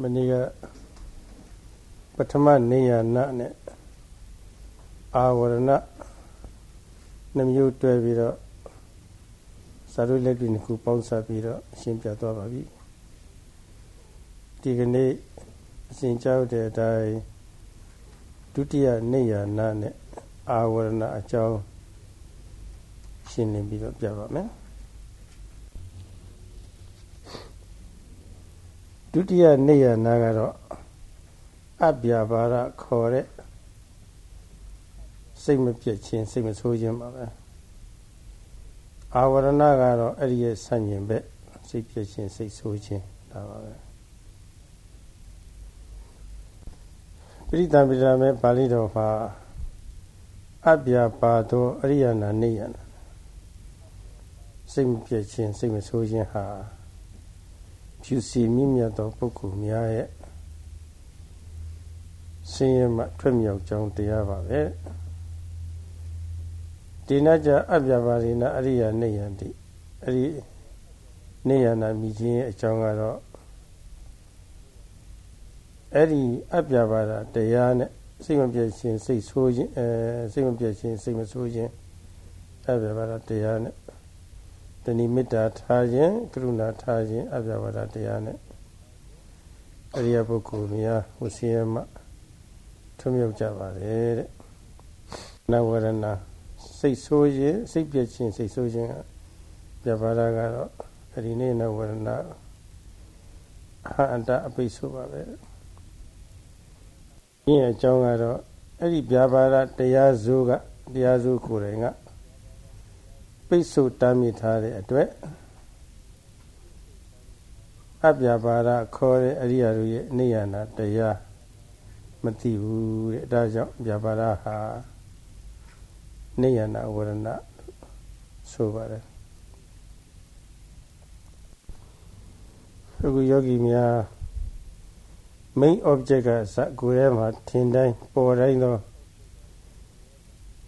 မနေ့ကပထမနေယနာနဲ့အာဝရဏနှမျိုးတွဲပြီးတော့စာရုပ်လက်တွေ့နှစ်ခုပေါင်းစပ်ပြီးတော့ရှင်းပြသွားပါပြီဒီကနေ့အစဉ်ကြောက်တဲ့အတိုင်းဒုတိယနေယနာနဲ့အာဝရဏအကြောင်းရှင်းလင်းပြီးတော့ပြပါမယ် ဒုတိယနေယနာကတော့အပြာပါရခေါ်တဲ့စိတ်မပြတ်ခြင်းစိတ်မဆိုးခြင်းပါပဲအာဝရဏကတော့အဲ့ဒီရဲ့ဆန့်ကျင်ဘက်စိတ်ပြတ်ခြင်းစိတ်ဆိုးခြင်းဒါပါပဲပရိသံပိရမေပါဠိတော်မှာအပြာပါသောအရိယနာနေယနာစိတ်မပြတ်ခြင်းစိတ်မဆိုးခြင်းဟာ ဖြူစီမြင့်မြတ်သောပုဂ္ဂိုလ်များရဲ့ဆင်းရဲမှထွက်မြောက်ကြောင်းတရားပါပဲဒီနကြအပြပါရိနာအရိယာနေယံတိအဲ့ဒီနေယနာမြည်ခြင်းရဲ့အကြောင်းကတော့အဲ့ဒီအပြပါဒတရားနဲ့စိတ်မပြည့်ခြင်းစိတ်ဆိုးခြင်းအဲစိတ်မပြည့်ခြင်းစိတ်မဆိုးခြင်းအပြပါဒတရားနဲ့ တဏိမေတ္တာထားခြင်းကရုဏာထားခြင်းအပြပါဒတရားနဲ့အရိယပုဂ္ဂိုလ်များဝစီယမထွမြောက်ကြပါတယ်တဲ့နဝရဏစိတ်ဆိုးခြင်းစိတ်ပြည့်ခြင်းစိတ်ဆိုးခြင်းပြပါဒကတော့အဒီနေ့နဝရဏဟာအတအပိဆိုပါပဲဒီအကြောင်းကတော့အဲ့ဒီပြပါဒတရားစုကတရားစုကိုယ်တိုင်က ပိတ်ဆို့တားမြစ်ထားတဲ့အတွက်အပြပါဒခေါ်တဲ့အရိယာတို့ရဲ့နေရနာတရားမသိဘူးတဲ့ဒါကြောင့်ပြပါဒဟာနေရနာဝရဏဆိုပါတယ်အခုယောဂီများ main object ကစကိုယ်ထဲမှာထင်တိုင်းပေါ်တိုင်းသော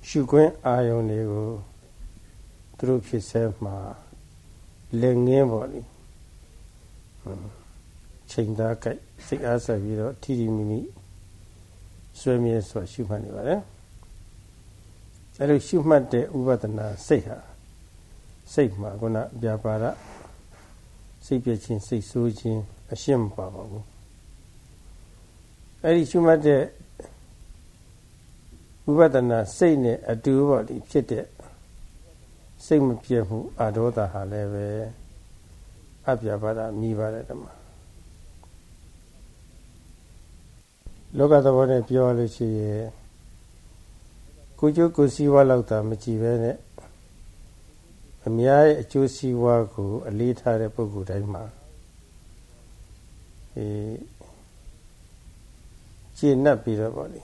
ရှုခွင့်အာယုန်တွေကို သူတို့ဖြစ်ဆဲမှာလက်ငင်းပေါ်လေချိန်သားကြိုက်စိတ်အားဆက်ပြီးတော့ထီထီမိမိဆွဲမြဲစွာရှုမှတ်နေပါတယ်အဲလိုရှုမှတ်တဲ့ဥပဒနာစိတ်ဟာစိတ်မှာခုနပြပါရစိတ်ပြခြင်းစိတ်ဆိုးခြင်းအရှင်းမပါပါဘူးအဲဒီရှုမှတ်တဲ့ဥပဒနာစိတ်နဲ့အတူပေါ့ဒီဖြစ်တဲ့ စိတ်မပြတ်မှုအာဒေါသဟာလည်းပဲအပြပါဒမြည်ပါတယ်ဓမ္မလောကသဘောနဲ့ပြောလို့ရှိရင်ကိုကျိုးကိုစီးပွားလောက်တာမကြည့်ပဲနဲ့အများရဲ့အကျိုးစီးပွားကို အလေးထားတဲ့ပုဂ္ဂိုလ်တိုင်းမှာအဲကျေနပ်ပြီးတော့ဗောလေ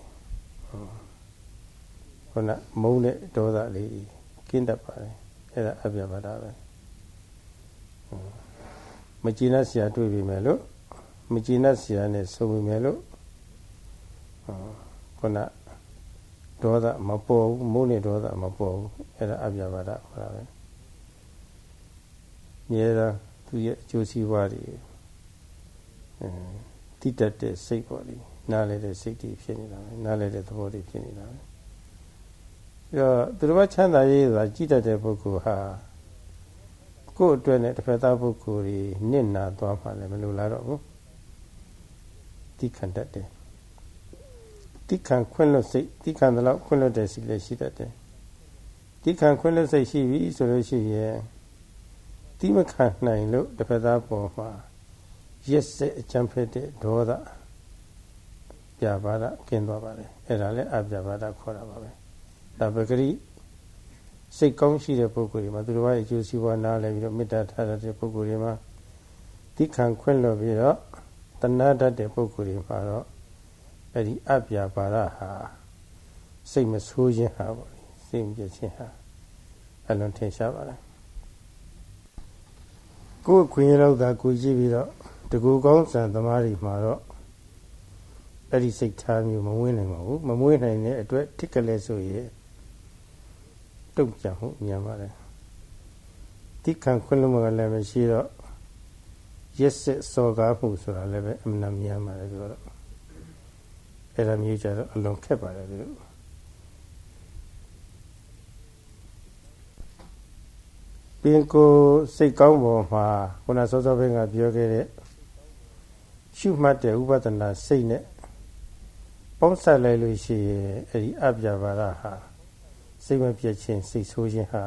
ခုနမုန်းတဲ့ဒေါသလေးကင်းတတ်ပါတယ် အဲ့ဒါအပြပါဒပဲမကျေနပ်စရာတွေ့ပြီမယ်လို့မကျေနပ်စရာနဲ့ဆုံးပြီမယ်လို့ခုနဒေါသမပေါ်ဘူးမိုးနဲ့ဒေါသမပေါ်ဘူးအဲ့ဒါအပြပါဒခေါ်တာပဲမြဲတာသူရဲ့အကျိုးစီးပွားတွေအဲတိတတ်တဲ့စိတ်ပေါ်လေနားလဲတဲ့စိတ်တွေဖြစ်နေတာပဲနားလဲတဲ့သဘောတွေဖြစ်နေတာပဲ ပြီးတော့သူတို့ကချမ်းသာရေးဆိုတာကြည်တတ်တဲ့ပုဂ္ဂိုလ်ဟာကိုယ့်အတွက်နဲ့တစ်ဖက်သားပုဂ္ဂိုလ်တွေနစ်နာသွားမှလည်းမလိုလားတော့ဘူးတိခံတတ်တယ်တိခံခွင့်လွတ်စိတ်တိခံတဲ့လောက်ခွင့်လွတ်တဲ့စိတ်လည်းရှိတတ်တယ်တိခံခွင့်လွတ်စိတ်ရှိပြီဆိုလို့ရှိရင်တိမခံနိုင်လို့တစ်ဖက်သားပေါ်မှာရက်စက်အကြံဖက်တဲ့ဒေါသပြပါဒကင်းသွားပါတယ်အဲ့ဒါလည်းအပြပါဒခေါ်တာပါပဲ ဒါပဂရိစိတ်ကောင်းရှိတဲ့ပုဂ္ဂိုလ်တွေမှာသူတို့ရဲ့အကျိုးစီးပွားနားလည်ပြီးတော့မေတ္တာထားတဲ့ပုဂ္ဂိုလ်တွေမှာတိခံခွင့်လွတ်ပြီးတော့တဏှာတတ်တဲ့ပုဂ္ဂိုလ်တွေမှာတော့အဲ့ဒီအပြပါဒဟာစိတ်မဆိုးခြင်းဟာပေါ့စိတ်မပြည့်ခြင်းဟာအလွန်ထင်ရှားပါလားကိုယ်ခွင့်ရတော့သာကိုကြည့်ပြီးတော့တကူကောင်းစံသမားတွေမှာတော့အဲ့ဒီစိတ်ထားမျိုးမဝင်းနိုင်ပါဘူးမမွေးနိုင်တဲ့အတွက်ထိကလေးဆိုရင် တုတ်ကြမှုညံပါတယ်တိခံခွင့်လို့မလည်းမရှိတော့ရရက်စစ်စော်ကားမှုဆိုတာလည်းပဲအမှန်များပါတယ်ပြောတော့အဲ့ဒါမျိုးကြတော့အလွန်ခက်ပါတယ်သူတို့ပင်ကိုစိတ်ကောင်းပေါ်မှာခုနစောစောဘင်းကပြောခဲ့တဲ့ရှုမှတ်တဲ့ဥပဒနာစိတ်နဲ့ပေါင်းဆက်လိုက်လို့ရှိရင်အဲ့ဒီအပြပါဒဟာ စိတ်မပြတ်ခြင်းစိတ်ဆိုးခြင်းဟာ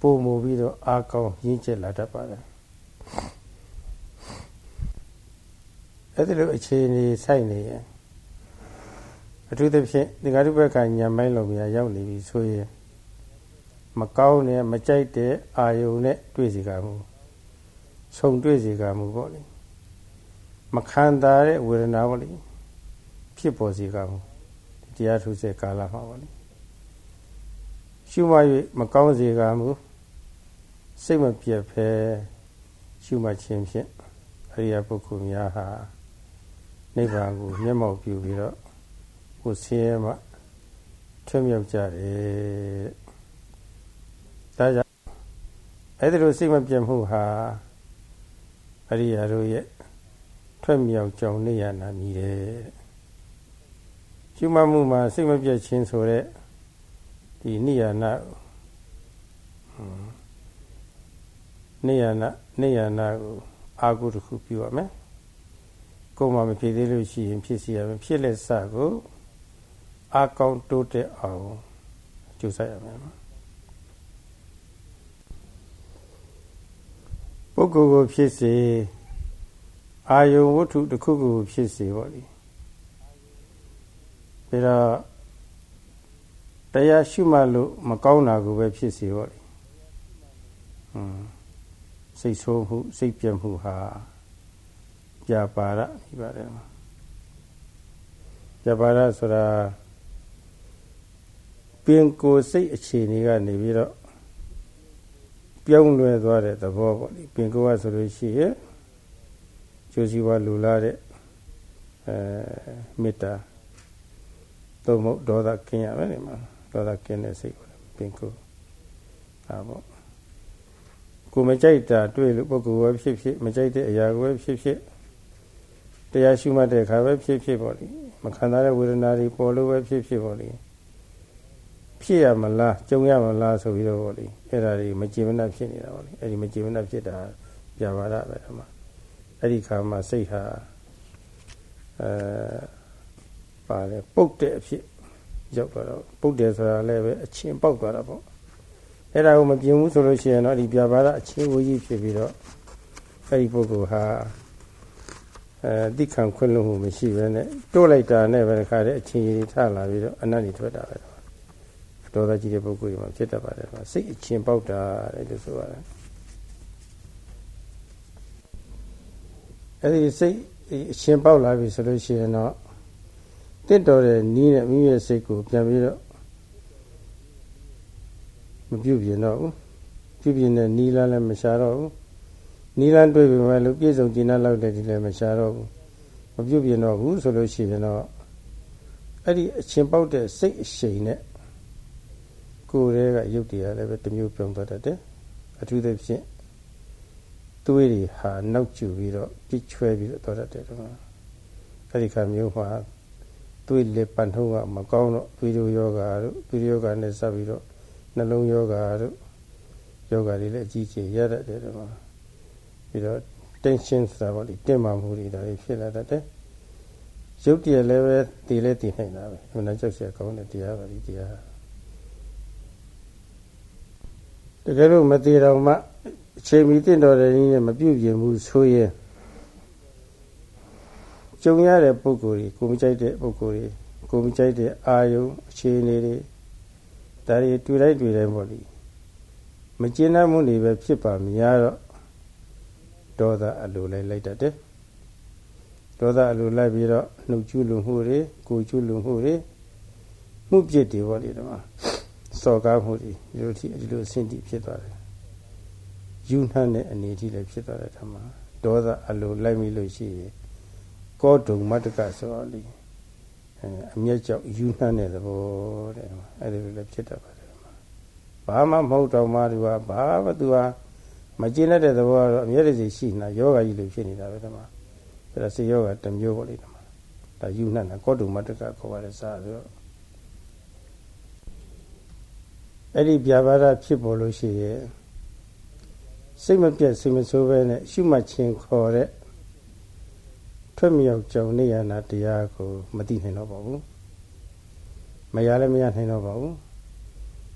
ပုံမူပြီးတော့အာကောင်းရင်းကျက်လာတတ်ပါတယ်အဲ့ဒီလိုအခြေအနေဆိုင်နေရင်အထူးသဖြင့်ဒီဃာတုဘက်ကညံမိုင်းလုံးများရောက်နေပြီဆိုရင်မကောင်းနဲ့မကြိုက်တဲ့အာယုံနဲ့တွေ့စီကမှုဆုံတွေ့စီကမှုပေါ့လေမခံတာတဲ့ဝေဒနာပေါ့လေဖြစ်ပေါ်စီကမှုတရားထုစေကာလမှာပေါ့လေ ရှုမှတ်၍မကောင်းစေကမှုစိတ်မပြတ်ဖဲရှုမှတ်ခြင်းဖြင့်အရိယပုဂ္ဂိုလ်များဟာနိဗ္ဗာန်ကိုမျက်မှောက်ပြုပြီးတော့ကိုဆင်းရဲမှထွမြောက်ကြတယ်ဒါကြောင့်အဲ့ဒီလိုစိတ်မပြတ်မှုဟာအရိယာတို့ရဲ့ထွက်မြောက်ကြောင်နေရနာမြည်တယ်ရှုမှတ်မှုမှာစိတ်မပြတ်ခြင်းဆိုတဲ့ ဒီနိယာနာနိယာနာနိယာနာကိုအာဟုတစ်ခုပြုရမယ်ကိုယ်မှမဖြစ်သေးလို့ရှိရင်ဖြစ်စီရမယ်ဖြစ်လက်စကိုအာကောင်းတိုးတက်အောင်ကြိုးစားရမယ်ပုဂ္ဂိုလ်ကိုဖြစ်စေအာယုံဝတ္ထုတစ်ခုခုဖြစ်စေပေါ့လေဒါတော့ တရားရှုမှတ်လို့မကောင်းတာကိုပဲဖြစ်စေပေါ့လေဟွန်းစိတ်ဆိုးမှုစိတ်ပြတ်မှုဟာပြပါရဒီပါတယ်ပြပါရဆိုတာပင်ကိုစိတ်အခြေအနေကနေပြီးတော့ပြောင်းလဲသွားတဲ့သဘောပေါ့လေပင်ကိုကဆိုလို့ရှိရင်ကျိုးစီဝါလူလာတဲ့အဲမေတ္တာသို့မဟုတ်ဒေါသကင်းရမယ်ဒီမှာ ဒေါသကင်းတဲ့စိတ်ကိုပင်ကိုဒါပေါ့ကိုမကြိုက်တာတွေ့လို့ပုဂ္ဂိုလ်ပဲဖြစ်ဖြစ်မကြိုက်တဲ့အရာကိုပဲဖြစ်ဖြစ်တရားရှုမှတ်တဲ့အခါပဲဖြစ်ဖြစ်ပေါ့လေမခံစားတဲ့ဝေဒနာတွေပေါ်လို့ပဲဖြစ်ဖြစ်ပေါ့လေဖြစ်ရမလားကြုံရမလားဆိုပြီးတော့ပေါ့လေအဲ့ဒါတွေမကြည်မနှက်ဖြစ်နေတာပေါ့လေအဲ့ဒီမကြည်မနှက်ဖြစ်တာပြပါရပဲဒီမှာအဲ့ဒီခါမှာစိတ်ဟာအဲပါတယ်ပုတ်တဲ့အဖြစ် ရောက်သွားတော့ပုတ်တယ်ဆိုတာလည်းပဲအချင်းပေါက်သွားတာပေါ့အဲ့ဒါကိုမပြင်းဘူးဆိုလို့ရှိရင်တော့ဒီပြပါရအချင်းဝကြီးဖြစ်ပြီးတော့အဲ့ဒီပုဂ္ဂိုလ်ဟာအဲတိခံခွင့်လို့မှုမရှိဘဲနဲ့တိုးလိုက်တာနဲ့ပဲတခါတည်းအချင်းကြီးထလာပြီးတော့အနတ်ကြီးထွက်တာပဲဒေါသကြီးတဲ့ပုဂ္ဂိုလ်တွေမှာဖြစ်တတ်ပါတယ်စိတ်အချင်းပေါက်တာတဲ့လို့ဆိုရတယ်အဲ့ဒီစိတ်အချင်းပေါက်လာပြီဆိုလို့ရှိရင်တော့ တင့်တော်တဲ့နီးနဲ့မိမိရဲ့စိတ်ကိုပြန်ပြီးတော့မပြုတ်ပြင်တော့ဘူးပြုတ်ပြင်တဲ့နီးလားလည်းမရှာတော့ဘူးနီးလန်းတွေ့ပြီမဲ့လို့ပြည့်စုံကျင်နာလောက်တဲ့ဒီလည်းမရှာတော့ဘူးမပြုတ်ပြင်တော့ဘူးဆိုလို့ရှိရင်တော့အဲ့ဒီအချင်းပေါက်တဲ့စိတ်အရှိန်နဲ့ကိုယ်ရဲ့ကရုပ်တရားလည်းပဲတစ်မျိုးပြောင်းသွားတတ်တယ်အထူးသဖြင့်သွေးတွေဟာနောက်ကျပြီးတော့ပြစ်ချွဲပြီးတော့သွားတတ်တယ်တော့အဲ့ဒီခါမျိုးမှာ သွေးလက်ပန်ထုံးကမကောင်းတော့သွေးတိုးယောဂါတို့သွေးယောဂါနဲ့ဆက်ပြီးတော့နှလုံးယောဂါတို့ယောဂါတွေလည်းအကြီးအကျယ်ရတတ်တယ်ဒီမှာပြီးတော့ tension ဆိုတာပေါ့လေတင်းမာမှုတွေဒါတွေဖြစ်လာတတ်တယ်ရုပ်တည်းလည်းပဲတည်လဲတည်နိုင်တာပဲအမှန်တန်ကြောက်ရကောင်းတဲ့တရားပါဒီတရားတကယ်လို့မတည်တော့မှအချိန်မီတင့်တော်တဲ့ရင်းနဲ့မပြုတ်ပြင်ဘူးဆိုရင် ကြုံရတဲ့ပုံကိုယ်တွေကိုမကြိုက်တဲ့ပုံကိုယ်တွေကိုမကြိုက်တဲ့အာယုံအခြေအနေတွေဒါတွေတွေ့လိုက်တွေ့တိုင်းပေါ့လေမကျဉ်းနှံ့မှုတွေပဲဖြစ်ပါများတော့ဒေါသအလိုလိုက်လိုက်တတ်တယ်ဒေါသအလိုလိုက်ပြီးတော့နှုတ်ကျွလွန်မှုတွေကိုကျွလွန်မှုတွေမှုပြစ်တွေပေါ့လေဒီမှာစော်ကားမှုတွေဒီလိုထိဒီလိုအဆင့်တိဖြစ်သွားတယ်ယူနှံ့တဲ့အနေထိလည်းဖြစ်သွားတယ်ဓမ္မဒေါသအလိုလိုက်မိလို့ရှိရင် ကောတုံမတ္တကဆိုတော့လေအမျက်ကြောင့်ယူနှံ့တဲ့သဘောတဲ့အဲ့ဒီလိုလည်းဖြစ်တတ်ပါတယ်ဘာမှမဟုတ်တော့မှသူကဘာမှသူကမကျင့်တဲ့သဘောကတော့အမြဲတည်းရှိနေတာယောဂကြီးလိုဖြစ်နေတာပဲဓမ္မအဲ့ဒါစေယောဂတစ်မျိုးပေါ့လေဓမ္မဒါယူနှံ့တာကောတုမတ္တကခေါ်ပါလေစားဆိုတော့အဲ့ဒီဗျာပါဒဖြစ်ပေါ်လို့ရှိရဲ့စိတ်မပြတ်စိတ်မဆိုးပဲနဲ့ရှုမှတ်ခြင်းခေါ်တဲ့ ထွက်မြောက်ကြောင်နေရနာတရားကိုမသိနိုင်တော့ပါဘူးမရလည်းမရနိုင်တော့ပါဘူး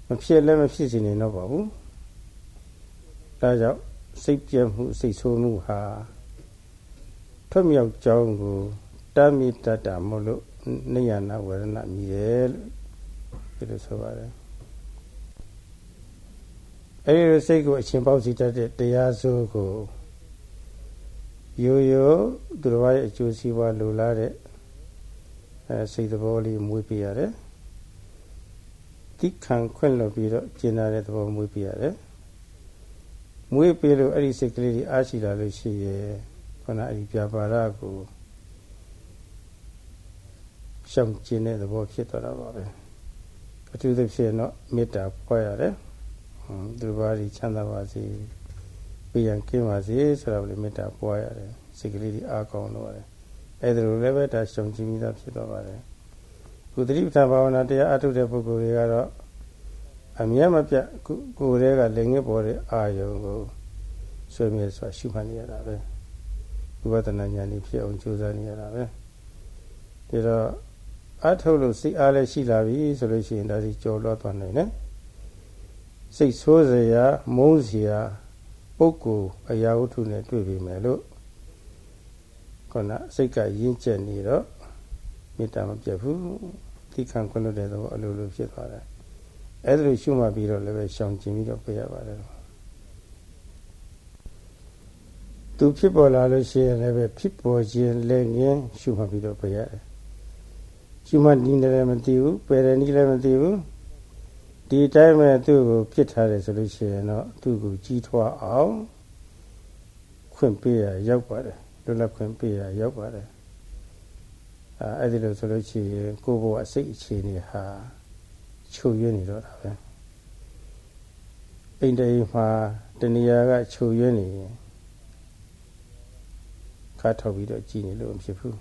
မဖြစ်လည်းမဖြစ်စီနိုင်တော့ပါဘူးဒါကြောင့်စိတ်ပြတ်မှုစိတ်ဆိုးမှုဟာထွက်မြောက်ကြောင်းကိုတမိတတ္တမလို့နေရနာဝရဏမြည်တယ်လို့ဒီလိုဆိုပါတယ်အဲဒီလိုစိတ်ကိုအရှင်ပေါက်စီတတ်တဲ့တရားစိုးကို ရိုးရိုးသူတော်ရဲ့အကျိုးစီးပွားလိုလားတဲ့အဲစိတ်သဘောလေးမွေးပြရတယ်တိခံခွင့်လို့ပြီးတော့ကျင်နာတဲ့သဘောမွေးပြရတယ်မွေးပြလို့အဲ့ဒီစိတ်ကလေးတွေအားရှိလာလို့ရှိရဲ့ခုနအဲ့ဒီပြပါရကိုရှောင်ကျင်တဲ့သဘောဖြစ်သွားတာပါပဲအထူးသဖြင့်တော့မေတ္တာပွားရတယ်သူဘာတွေချမ်းသာပါစေ ပြရန်ကင်းပါစေဆိုတော့လေမေတ္တာပွားရတယ်စိတ်ကလေးတွေအားကောင်းလို့ရတယ်အဲ့ဒါလိုလည်းပဲဒါရှုံကြည့်မိတာဖြစ်သွားပါတယ်ကုသတိပဋ္ဌာန်ဘာဝနာတရားအထုတဲ့ပုဂ္ဂိုလ်တွေကတော့အမြဲမပြတ်ကိုယ်တည်းကလည်းငစ်ပေါ်တဲ့အာယုံကိုဆွေးမြေစွာရှုမှတ်နေရတာပဲဝိပဿနာဉာဏ်ကြီးဖြစ်အောင်ကြိုးစားနေရတာပဲဒါတော့အထုတ်လို့စိတ်အားလည်းရှိလာပြီဆိုလို့ရှိရင်ဒါစီကြော်လွှတ်သွားနိုင်တယ်စိတ်ဆိုးစရာမုန်းစရာ ပုဂ္ဂိုလ်အရာဝတ္ထုနဲ့တွေ့ပြီမယ်လို့ခုနစိတ်ကရင်းကျက်နေတော့မေတ္တာမပြတ်ဘူးတိခံခွင့်လို့တဲ့သဘောအလိုလိုဖြစ်သွားတယ်အဲ့ဒါလိုရှုမှတ်ပြီးတော့လည်းပဲရှောင်ကျင်ပြီးတော့ပြရပါတယ်သူဖြစ်ပေါ်လာလို့ရှိရင်လည်းပဲဖြစ်ပေါ်ခြင်းလည်းငင်းရှုမှတ်ပြီးတော့ပြရတယ်ရှုမှတ်နည်းလည်းမသိဘူးပယ်တယ်နည်းလည်းမသိဘူး ဒီတိုင်းပဲသူ့ကိုဖြစ်ထားတယ်ဆိုလို့ရှိရင်တော့သူ့ကိုကြီးထွားအောင်ခွင့်ပေးရရောက်ပါတယ်လွတ်လပ်ခွင့်ပေးရရောက်ပါတယ်အဲအဲ့ဒီလိုဆိုလို့ရှိရင်ကိုယ့်ဘဝစိတ်အခြေအနေဟာချုပ်ရွံ့နေတော့တာပဲအိမ်တိမ်မှာတဏှာကချုပ်ရွံ့နေရင်ခါထောက်ပြီးတော့ကြည်နေလို့မဖြစ်ဘူး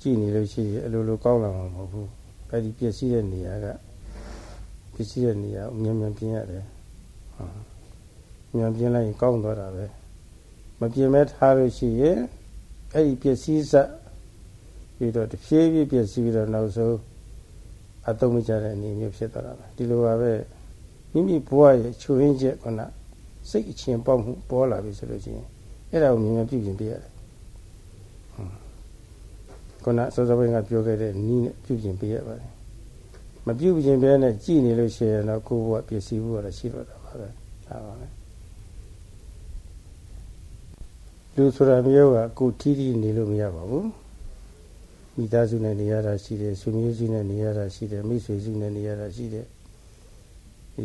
ကြည်နေလို့ရှိရင်အလိုလိုကောင်းလာမှာမဟုတ်ဘူး အဲ့ဒီပျက်စီးတဲ့နေရာကပျက်စီးတဲ့နေရာအမြန်မြန်ပြင်ရတယ်။မြန်ပြင်လိုက်ရင်ကောင်းသွားတာပဲ။မပြင်မဲ့ထားလို့ရှိရင်အဲ့ဒီပျက်စီးစပြီးတော့တဖြည်းဖြည်းပျက်စီးပြီးတော့နောက်ဆုံးအသုံးမကျတဲ့အနေမျိုးဖြစ်သွားတာပဲ။ဒီလိုပါပဲမိမိဘဝရဲ့ချွေးချက်ကစိတ်အချင်းပေါက်မှုပေါ်လာပြီဆိုလို့ရှိရင်အဲ့ဒါကိုမြန်မြန်ပြုပြင်ပြရတယ် ခုနစောစောပိုင်းကပြောခဲ့တဲ့နီးနဲ့ပြုပြင်ပေးရပါတယ်မပြုပြင်ပဲနဲ့ကြည်နေလို့ရှိရင်တော့ကိုယ်ဘဝပစ္စည်းဘူးကတော့ရှိတော့တာပါပဲဒါပါပဲလူဆိုတာမျိုးကကိုထီးထီးနေလို့မရပါဘူးမိသားစုနဲ့နေရတာရှိတယ်ဆွေမျိုးစုနဲ့နေရတာရှိတယ်မိတ်ဆွေစုနဲ့နေရတာရှိတယ်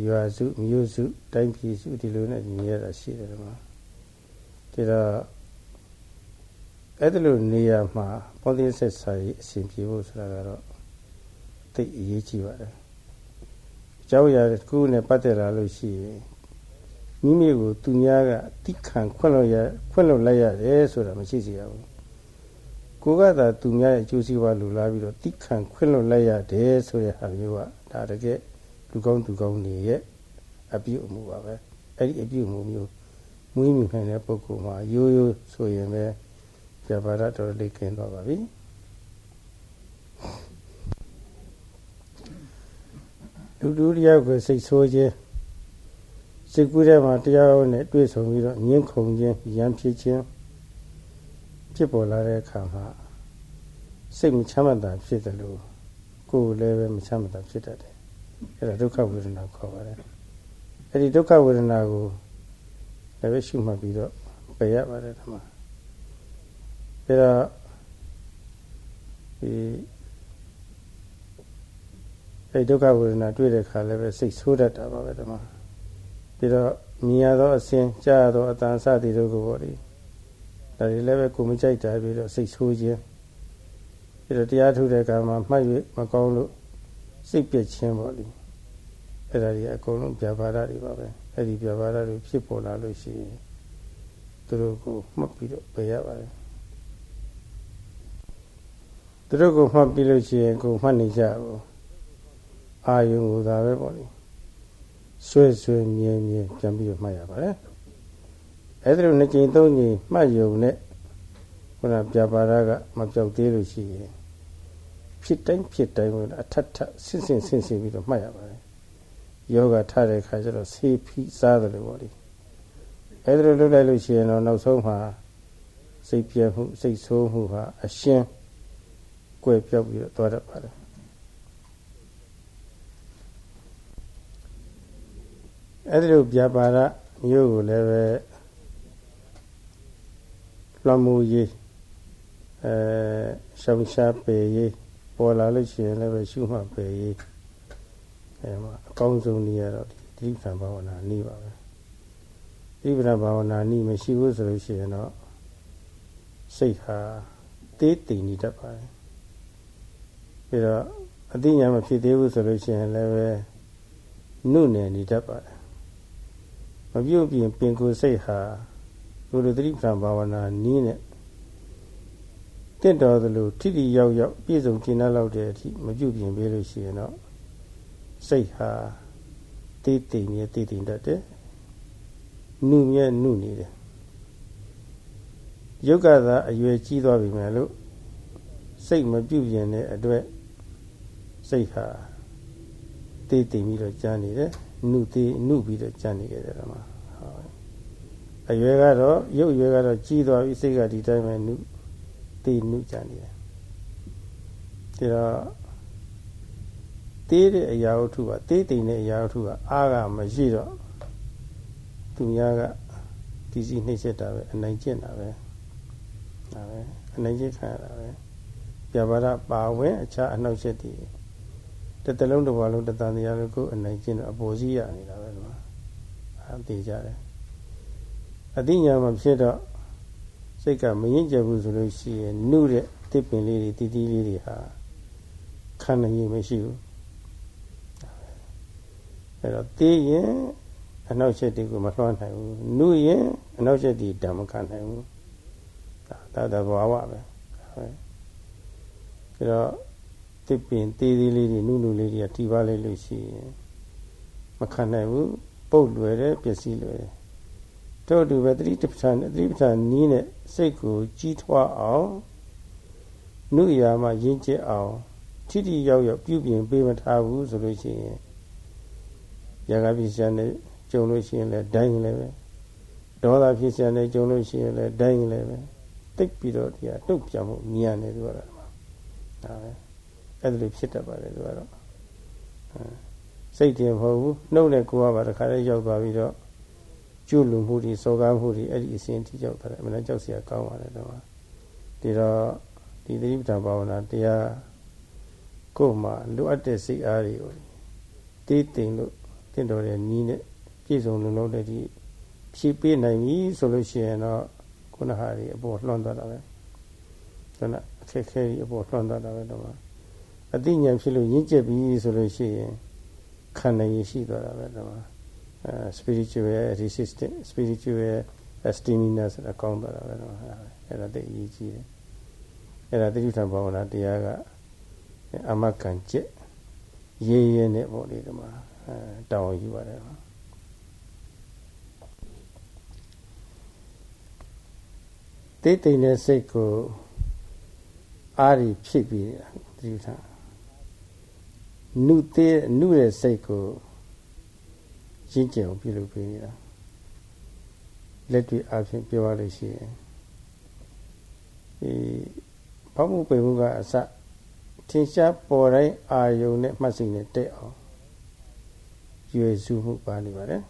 ရွာစုမျိုးစုတိုင်းပြည်စုဒီလိုနဲ့နေရတာရှိတယ်ဒီမှာဒါတော့ အဲ့ဒါလိုနေရာမှာပေါင်းသင်းဆက်ဆံရေးအစဉ်ပြေဖို့ဆိုတာကတော့သိအရေးကြီးပါတယ်။ကြောက်ရတဲ့ခုနဲ့ပတ်သက်လာလို့ရှိရင်မိမိကိုသူများကတိခံခွင့်လို့ရခွင့်လို့လိုက်ရတယ်ဆိုတာမရှိစီရဘူး။ကိုကသာသူများရဲ့အကျိုးစီးပွားလူလာပြီးတော့တိခံခွင့်လို့လိုက်ရတယ်ဆိုတဲ့ဟာမျိုးကဒါတကယ်လူကောင်းသူကောင်းနေရဲ့အပြုအမူပါပဲ။အဲ့ဒီအပြုအမူမျိုးမွေးမြူနိုင်တဲ့ပုဂ္ဂိုလ်မှာရိုးရိုးဆိုရင်ပဲ ပြပါရတော်လေးခင်းသွားပါပြီလူတူတရားကိုစိတ်ဆိုးခြင်းစိတ်ကူးထဲမှာတရားနဲ့တွေ့ဆုံပြီးတော့ညှင်းခုန်ခြင်းရံဖြစ်ခြင်းဖြစ်ပေါ်လာတဲ့အခါမှာစိတ်မချမ်းသာဖြစ်တယ်လို့ကိုယ်လည်းပဲမချမ်းသာဖြစ်တတ်တယ်အဲ့ဒါဒုက္ခဝေဒနာခေါ်ပါတယ်အဲ့ဒီဒုက္ခဝေဒနာကိုလည်းပဲရှုမှတ်ပြီးတော့ပယ်ရပါတယ်ဓမ္မ ဒါတော့ဒီအဲဒုက္ခဝေဒနာတွေ့တဲ့ခါလည်းပဲစိတ်ဆိုးတတ်တာပါပဲဓမ္မပြီးတော့မြင်ရသောအစဉ်ကြားရသောအတန်စသည်တို့ကိုပေါ့လေဒါတွေလည်းပဲကိုမကြိုက်တာပြီးတော့စိတ်ဆိုးခြင်းပြီးတော့တရားထုတဲ့အခါမှာမှတ်၍မကောင်းလို့စိတ်ပြည့်ခြင်းပေါ့လေအဲ့ဒါတွေအကုန်လုံးပြပါဒတွေပါပဲအဲ့ဒီပြပါဒတွေဖြစ်ပေါ်လာလို့ရှိရင်သူတို့ကိုမှတ်ပြီးတော့ပယ်ရပါတယ် သူတို့ကိုမှတ်ပြီးလို့ရှိရင်ကိုမှတ်နေကြဘူးအာယုံကိုသာပဲပေါ့လေဆွဲဆွဲမြဲမြဲပြန်ပြီးတော့မှတ်ရပါတယ်အဲ့ဒါလိုနှစ်ကြိမ်သုံးကြိမ်မှတ်ယုံနဲ့ခုနပြပါဒကမပြောက်သေးလို့ရှိရင်ဖြစ်တိုင်းဖြစ်တိုင်းအထက်ထဆင့်ဆင့်ဆင့်ဆင့်ပြီးတော့မှတ်ရပါတယ်ယောဂထားတဲ့ခါကျတော့ဆေးဖိစားတယ်လို့ပေါ့လေအဲ့ဒါလိုလုပ်လိုက်လို့ရှိရင်တော့နောက်ဆုံးမှာစိတ်ပြတ်မှုစိတ်ဆိုးမှုဟာအရှင်း ကွယ်ပြောက်ပြီးတော့သွားတတ်ပါတယ်အဲ့ဒီလိုပြပါဒမျိုးကိုလည်းပဲလွှမ်းမိုးရေးအဲရှောင်ရှားပေရေးပေါ်လာလို့ရှိရင်လည်းပဲရှုမှတ်ပေရေးအဲမှာအကောင်းဆုံးနည်းကတော့ဒီတိပ္ပံဘာဝနာနည်းပါပဲတိပ္ပံဘာဝနာနည်းမရှိဘူးဆိုလို့ရှိရင်တော့စိတ်ဟာသေးတိမ်နေတတ်ပါတယ် ပြီးတော့အသိဉာဏ်မဖြစ်သေးဘူးဆိုလို့ရှိရင်လည်းပဲနုနယ်နေတတ်ပါတယ်မပြုတ်ပြင်ပင်ကိုယ်စိတ်ဟာဘုလိုသတိပ္ပံဘာဝနာနည်းနဲ့တင့်တော်သလိုထိတိရောက်ရောက်ပြည့်စုံကျင့်တဲ့လောက်တဲ့အထိမပြုတ်ပြင်ပေးလို့ရှိရင်တော့စိတ်ဟာတိတ်တိမ်မြဲတိတ်တိမ်တတ်တယ်နုမြဲနုနေတယ်ယုတ်ကသာအရွယ်ကြီးသွားပြီမယ်လို့စိတ်မပြုတ်ပြင်တဲ့အတွက် စိတ်ဟာတိတ်တိမ်ပြီးတော့ကြားနေတယ်နုသေးနုပြီးတော့ကြားနေကြတယ်မှာအရွယ်ကတော့ရုပ်ရွယ်ကတော့ကြီးသွားပြီစိတ်ကဒီတိုင်းပဲနုတေနုကြနေတယ်ဒါတော့တေးတဲ့အရာဝတ္ထုကတေးတိမ်တဲ့အရာဝတ္ထုကအားကမရှိတော့သူများကဒီစီနှိမ့်ချက်တာပဲအနိုင်ကျင့်တာပဲဒါပဲအနိုင်ကျင့်ခံရတာပဲပြပါဒပါဝင်အခြားအနှောက်အယှက်တွေ တစ်တလုံးတစ်ပါလုံးတတန်တရားလို့ကိုအနိုင်ကျင့်တော့အပေါ်စီးရနေတာပဲဒီမှာအသေးကြတယ်အတိညာမဖြစ်တော့စိတ်ကမရင်ကျဘူးဆိုလို့ရှိရင်နှုတဲ့တစ်ပင်လေးတွေတီးတီးလေးတွေဟာခံနိုင်ရင်မရှိဘူးအဲ့တော့တေးရင်အနောက်ချက်တွေကိုမလွှမ်းနိုင်ဘူးနှုရင်အနောက်ချက်တွေဓမ္မခံနိုင်ဘူးဒါဒါဘဝပဲဒါပဲအဲ့တော့ တစ်ပင်တေးသေးလေးတွေနှုနှုလေးတွေကထိပါလိုက်လို့ရှိရင်မခံနိုင်ဘူးပုတ်လွယ်တယ်ပျက်စီးလွယ်တယ်တို့တူပဲသတိတပ္ပံသတိပ္ပံနီးနဲ့စိတ်ကိုကြီးထွားအောင်နုရာမှာရင်းကျက်အောင်ထိတိရောက်ရောက်ပြုပြင်ပေးမထားဘူးဆိုလို့ရှိရင်ရာဂဖြစ်စံနဲ့ကြုံလို့ရှိရင်လည်းဒိုင်းလည်းပဲဒေါသဖြစ်စံနဲ့ကြုံလို့ရှိရင်လည်းဒိုင်းလည်းပဲတိတ်ပြီးတော့ဒီဟာတုတ်ပြမှုမြန်နေသူကတော့ဒါပဲ အဲ့ဒါလိုဖြစ်တတ်ပါတယ်သူကတော့စိတ်တင်မဟုတ်ဘူးနှုတ်နဲ့ကိုယ်ကပါတခါလေးရောက်သွားပြီးတော့ကျွလူမှုတွေစောကားမှုတွေအဲ့ဒီအစဉ်ထိရောက်တယ်အမှန်ကြောက်စရာကောင်းပါတယ်တော့ဒီတော့ဒီသတိပဋ္ဌာန်ဘာဝနာတရားကိုယ်မှာလိုအပ်တဲ့စိတ်အားတွေကိုတေးတိမ်လို့တင့်တော်တဲ့နီးနဲ့ပြည့်စုံလုံလောက်တဲ့ဒီဖြည့်ပေးနိုင်ပြီဆိုလို့ရှိရင်တော့ခုနဟာတွေအပေါ်လွှမ်းသွားတာပဲခုနအခက်ခဲကြီးအပေါ်လွှမ်းသွားတာပဲတော့ အသိဉာဏ်ဖြစ်လို့ရင့်ကျက်ပြီဆိုလို့ရှိရင်ခံနိုင်ရရှိသွားတာပဲတော့ spiritual resistance spiritual stamina ဆိုတာကောင်းသွားတာပဲတော့အဲ့ဒါသိအရေးကြီးတယ်အဲ့ဒါတိဋ္ဌာဘာဝနာတရားကအမကန်ကျက်ရေးရဲနဲ့ပေါ့လေဒီမှာအဲတောင်းယူပါတယ်တိတ်တိမ်တဲ့စိတ်ကိုအားရဖြစ်ပြီးတိဋ္ဌာနု သေးနုတဲ့စိတ်ကိုရင့်ကျက်အောင်ပြုလုပ်ပေးနေတာလက်တွေ့အဖြစ်ပြောရလို့ရှိရင်ဒီဘောမှုပေမှုကအစထင်ရှားပေါ်တိုင်းအာယုံနဲ့မှတ်စိနဲ့တက်အောင်ရွယ်စုမှုပါနေပါတယ်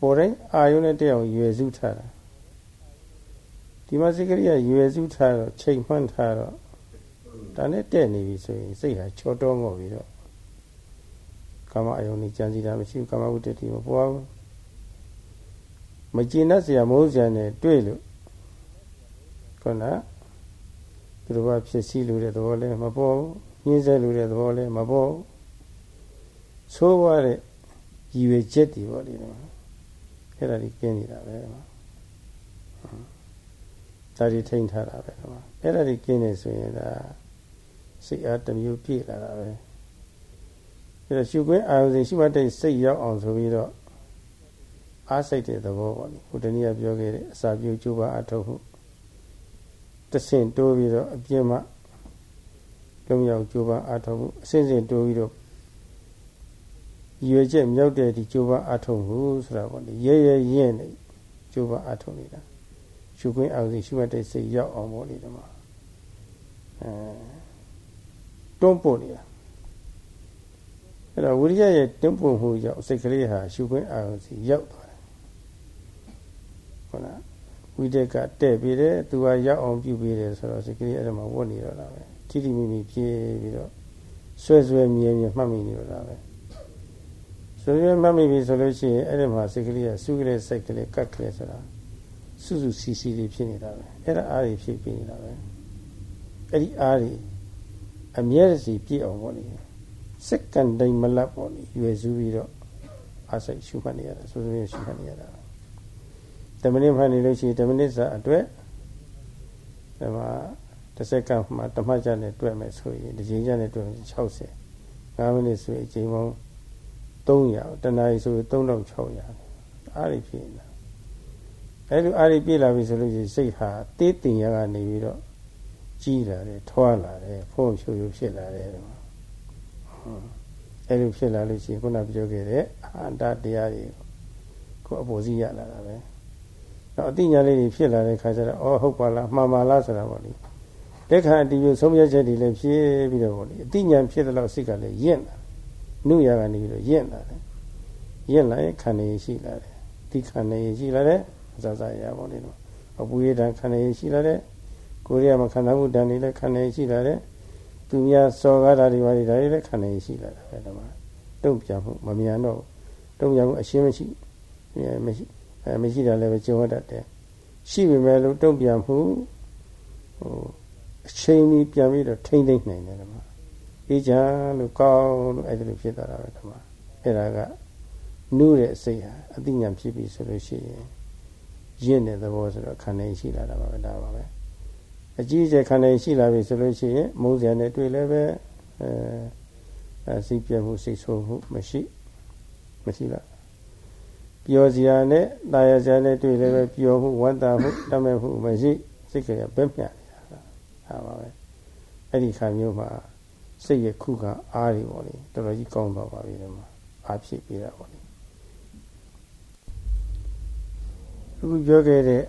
ပေါ်တိုင်းအာယုံနဲ့တက်အောင်ရွယ်စုထားတာဒီမှာစိတ်ကလေးကရွယ်စုထားတော့ချိန်မှန်းထားတော့ ဒါနဲ့တက်နေပြီဆိုရင်စိတ်ဟာချောတော်ငော့ပြီးတော့ကာမအယုံนี่ကြံစီတာမရှိဘူးကာမဝတ္တတိမပွားဘူးမကျင်တတ်เสียမိုးเสียနဲ့တွေ့လို့ခုနသူတို့ကဖြစ်စည်းလို့တဲ့သဘောလဲမပေါ်ဘူးညှင်းဆဲလို့တဲ့သဘောလဲမပေါ်ဘူးသိုးွားတဲ့ရ ရည်ရွယ်ချက်တွေပေါ့လေဒီမှာအဲ့ဒါကြီးကျင်းနေတာပဲဒီမှာဒါတွေထိန်းထားတာပဲဒီမှာအဲ့ဒါကြီးကျင်းနေဆိုရင်ဒါ စိတ်အားတစ်မျိုးပြည့်လာတာပဲအဲ့တော့ရှုခွင့်အာရုံစဉ်ရှုမှတ်တဲ့စိတ်ရောက်အောင်ဆိုပြီးတော့အားစိတ်တဲ့သဘောပေါ့လေဟိုတနည်းပြောခဲ့တဲ့အစာပြုကျိုးပါအထုတ်မှုတဆင့်တိုးပြီးတော့အပြင်းမှလုံးရောက်ကျိုးပါအထုတ်မှုအစဉ်စဉ်တိုးပြီးတော့ရွေချက်မြောက်တဲ့ဒီကျိုးပါအထုတ်မှုဆိုတာပေါ့လေရဲရဲရင့်နေကျိုးပါအထုတ်နေတာရှုခွင့်အာရုံစဉ်ရှုမှတ်တဲ့စိတ်ရောက်အောင်ပေါ့လေဒီမှာအဲ တွန်းပို့နေတာအဲ့တော့ဝိရိယရဲ့တွန်းပို့မှုကြောင့်စိတ်ကလေးဟာရှုခွင့်အာရုံစီရောက်သွားတယ်ဟုတ်လားဝိတက်ကတဲ့ပြီးတယ်သူကရောက်အောင်ပြုပြီးတယ်ဆိုတော့စိတ်ကလေးအဲ့ဒါမှဝတ်နေတော့တာပဲထိထိမိမိပြေးပြီးတော့ဆွဲဆွဲမြဲမြဲမှတ်မိနေတော့တာပဲဆွဲဆွဲမှတ်မိပြီဆိုလို့ရှိရင်အဲ့ဒီမှာစိတ်ကလေးကစုကလေးစိတ်ကလေးကတ်ကလေးဆိုတာစုစုစီစီလေးဖြစ်နေတာပဲအဲ့ဒါအားတွေဖြစ်ပြီးနေတာပဲအဲ့ဒီအားတွေ အမြဲစီပြည့်အောင်ပေါ့လေစက္ကန့်တိုင်းမလတ်ပေါ့လေရွယ်စုပြီးတော့အားစိတ်ရှုမှတ်နေရတာဆိုဆိုရှုမှတ်နေရတာ10မိနစ်မှတ်နေလို့ရှိရင်10မိနစ်စာအတွက်ဒါမှတစ်စက္ကန့်မှတမှတ်ကြနဲ့တွက်မယ်ဆိုရင်ဒီချိန်ကြနဲ့တွက်မယ်60 5မိနစ်ဆိုရင်အချိန်ပေါင်း300တနားရီဆိုရင်3600အားရဖြစ်နေတာအဲလိုအားရပြည့်လာပြီဆိုလို့ရှိရင်စိတ်ဟာတေးတင်ရကနေပြီးတော့ ကြီးလာတယ်ထွားလာတယ်ဖုံးဖြူဖြူဖြစ်လာတယ်ဒီမှာအဲလိုဖြစ်လာလို့ရှိရင်ခုနပြောခဲ့တဲ့အန္တတရားတွေကိုအပေါ်စီးရလာတာပဲတော့အတိညာလေးတွေဖြစ်လာတဲ့ခါကျတော့အော်ဟုတ်ပါလားမှန်ပါလားဆိုတာပေါ့လေလက်ခံအတီးပြဆုံးဖြတ်ချက်တွေလည်းဖြစ်ပြီးတော့ပေါ့လေအတိညာဖြစ်တဲ့လောက်စိတ်ကလည်းယင့်လာနုရကနေပြီးတော့ယင့်လာတယ်ယင့်လာရင်ခန္ဓာရရှိလာတယ်ဒီခန္ဓာရရှိလာတယ်အစစရပေါ့လေတော့အပူရတံခန္ဓာရရှိလာတယ် ကိုရီးယားမှာခန္ဓာမှုတန်တွေလည်းခန္ဓာရရှိလာတယ်သူများစော်ကားတာတွေပါတွေဒါတွေလည်းခန္ဓာရရှိလာတာပဲဒီမှာတုံ့ပြန်မှုမမြန်တော့တုံ့ပြန်မှုအရှင်းမရှိမရှိအဲမရှိတာလည်းပဲကြုံရတတ်တယ်ရှိပေမဲ့လို့တုံ့ပြန်မှုဟိုအချိန်ကြီးပြန်ပြီးတော့ထိမ့်သိမ့်နိုင်တယ်ဒီမှာအေးချမ်းလို့ကောင်းလို့အဲ့ဒါလိုဖြစ်သွားတာပဲဒီမှာအဲ့ဒါကနုရဲ့စိတ်ဟာအတိညာဖြစ်ပြီဆိုလို့ရှိရင်ရင့်တဲ့သဘောဆိုတော့ခန္ဓာရှိလာတာပါပဲဒါပါပဲ အကြီးအကျယ်ခန္ဓာရှိလာပြီဆိုလို့ရှိရင်မုန်းစရာနဲ့တွေ့လည်းပဲအဲစိတ်ပြတ်မှုစိတ်ဆိုးမှုမရှိမရှိလားပျော်စရာနဲ့တာယာစရာနဲ့တွေ့လည်းပဲပျော်မှုဝမ်းသာမှုတတ်မဲ့မှုမရှိစိတ်ကဘက်မြနေတာဟာပါပဲအဲ့ဒီခါမျိုးမှာစိတ်ရဲ့ခုခံအားတွေပေါ့လေတော်တော်ကြီးကောင်းသွားပါပြီဒီမှာအားဖြစ်ပြီးတာပေါ့လေအခုပြောခဲ့တဲ့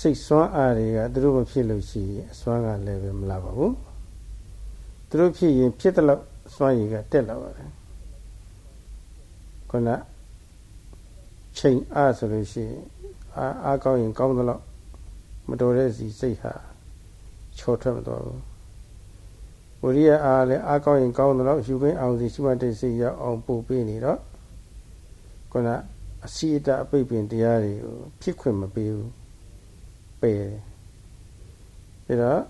စိတ်စွမ်းအားတွေကသူတို့မဖြစ်လို့ရှိရင်အစွမ်းကလည်းပဲမလာပါဘူးသူတို့ဖြစ်ရင်ဖြစ်တဲ့လောက်စွမ်းရည်ကတက်လာပါတယ်ခုနချိန်အားဆိုလို့ရှိရင်အားအားကောင်းရင်ကောင်းသလောက်မတော်တဲ့စီစိတ်ဟာချော်ထွက်မသွားဘူးဝိရိယအားလည်းအားကောင်းရင်ကောင်းသလောက်ယူခင်းအောင်စီရှိမှတ်တဲ့စိတ်ရောက်အောင်ပို့ပေးနေတော့ခုနအစီအတအပိတ်ပင်တရားတွေကိုဖြစ်ခွင့်မပေးဘူး ပယ်တယ်ဒါတော့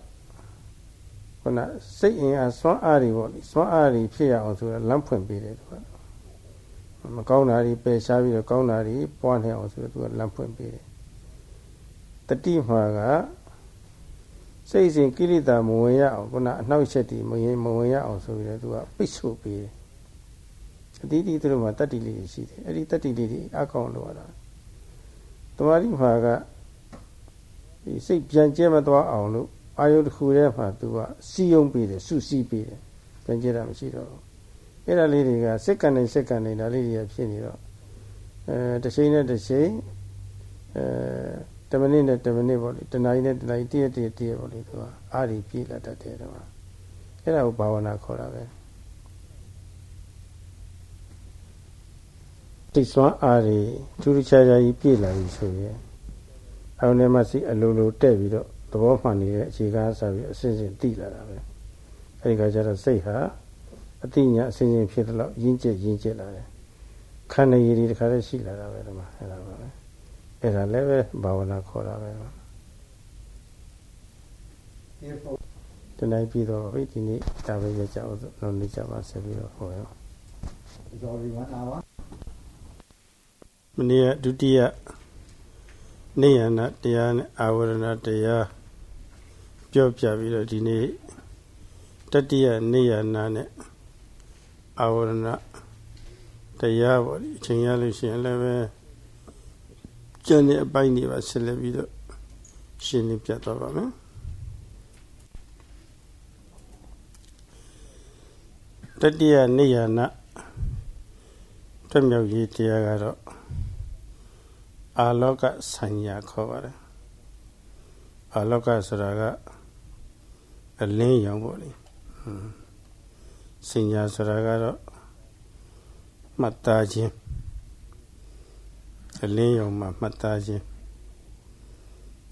ခုနစိတ်အင်အားစွမ်းအားတွေပေါ့လေစွမ်းအားတွေဖြစ်ရအောင်ဆိုတော့လမ်းဖွင့်ပေးတယ်သူကမကောင်းတာတွေပယ်ရှားပြီးတော့ကောင်းတာတွေပွားနေအောင်ဆိုတော့သူကလမ်းဖွင့်ပေးတယ်တတိမှာကစိတ်စဉ်ကိလေသာမဝင်ရအောင်ခုနအနှောက်အယှက်တွေမဝင်မဝင်ရအောင်ဆိုပြီးတော့သူကပိတ်ဆို့ပေးတယ်အတိအတိသူတို့မှာတတ္တိလေးတွေရှိတယ်အဲ့ဒီတတ္တိလေးတွေအကောင်းလို့ရတာတမာတိမှာက ဒီစိတ်ပြန်ကျဲမသွားအောင်လို့အာယုတစ်ခုတည်းမှာသူကစီယုံပေးတယ်စုစည်းပေးတယ်ပြန်ကျဲတာမရှိတော့ဘူးအဲ့ဒါလေးတွေကစက္ကန့်နဲ့စက္ကန့်နဲ့ဒါလေးတွေဖြစ်နေတော့အဲတစ်ချိန်နဲ့တစ်ချိန်အဲ10မိနစ်နဲ့10မိနစ်ပေါ့လေတနာရီနဲ့တနာရီတည့်တည့်တည့်ပေါ့လေသူကအားဒီပြည့်လာတတ်တယ်တော့အဲ့ဒါကိုဘာဝနာခေါ်တာပဲတိတ်စွမ်းအားတွေထူးထူးခြားခြားကြီးပြည့်လာပြီဆိုရင် အောင်းထဲမှာစိအလိုလိုတက်ပြီးတော့သဘောမှန်နေတဲ့အခြေခံစားပြီးအစဉ်စဉ်တိလာတာပဲအဲဒီကကျတော့စိတ်ဟာအတိညာအစဉ်စဉ်ဖြစ်တော့ရင်းကျက်ရင်းကျက်လာတယ်ခန္ဓာရည်တွေတခါတည်းရှိလာတာပဲဒီမှာအဲ့ဒါပါပဲအဲ့ဒါလည်းပဲဘာဝနာခေါ်တာပဲတနေ့ပြီးတော့ပြီဒီနေ့ဒါပဲရကြအောင်လို့နေကြပါဆက်ပြီးတော့ဟောရအောင်ဇော်ရီဝနာပါမနေ့ကဒုတိယ နေယနာတရားနဲ့အာဝရဏတရားပြောပြပြီးတော့ဒီနေ့တတိယနေယနာနဲ့အာဝရဏတရားပေါ့ဒီအချိန်ရလို့ရှိရင်လည်းပဲကျန်တဲ့အပိုင်းတွေပါဆက်လက်ပြီးတော့ရှင်းလင်းပြသွားပါမယ်တတိယနေယနာတွမြောက်ရေးတရားကတော့ အာလောကဆံညာခေါ်ပါတယ်အာလောကဆိုတာကအလင်းရောင်ပေါ့လေဆင်ညာဆိုတာကတော့မှတ်သားခြင်းအလင်းရောင်မှာမှတ်သားခြင်း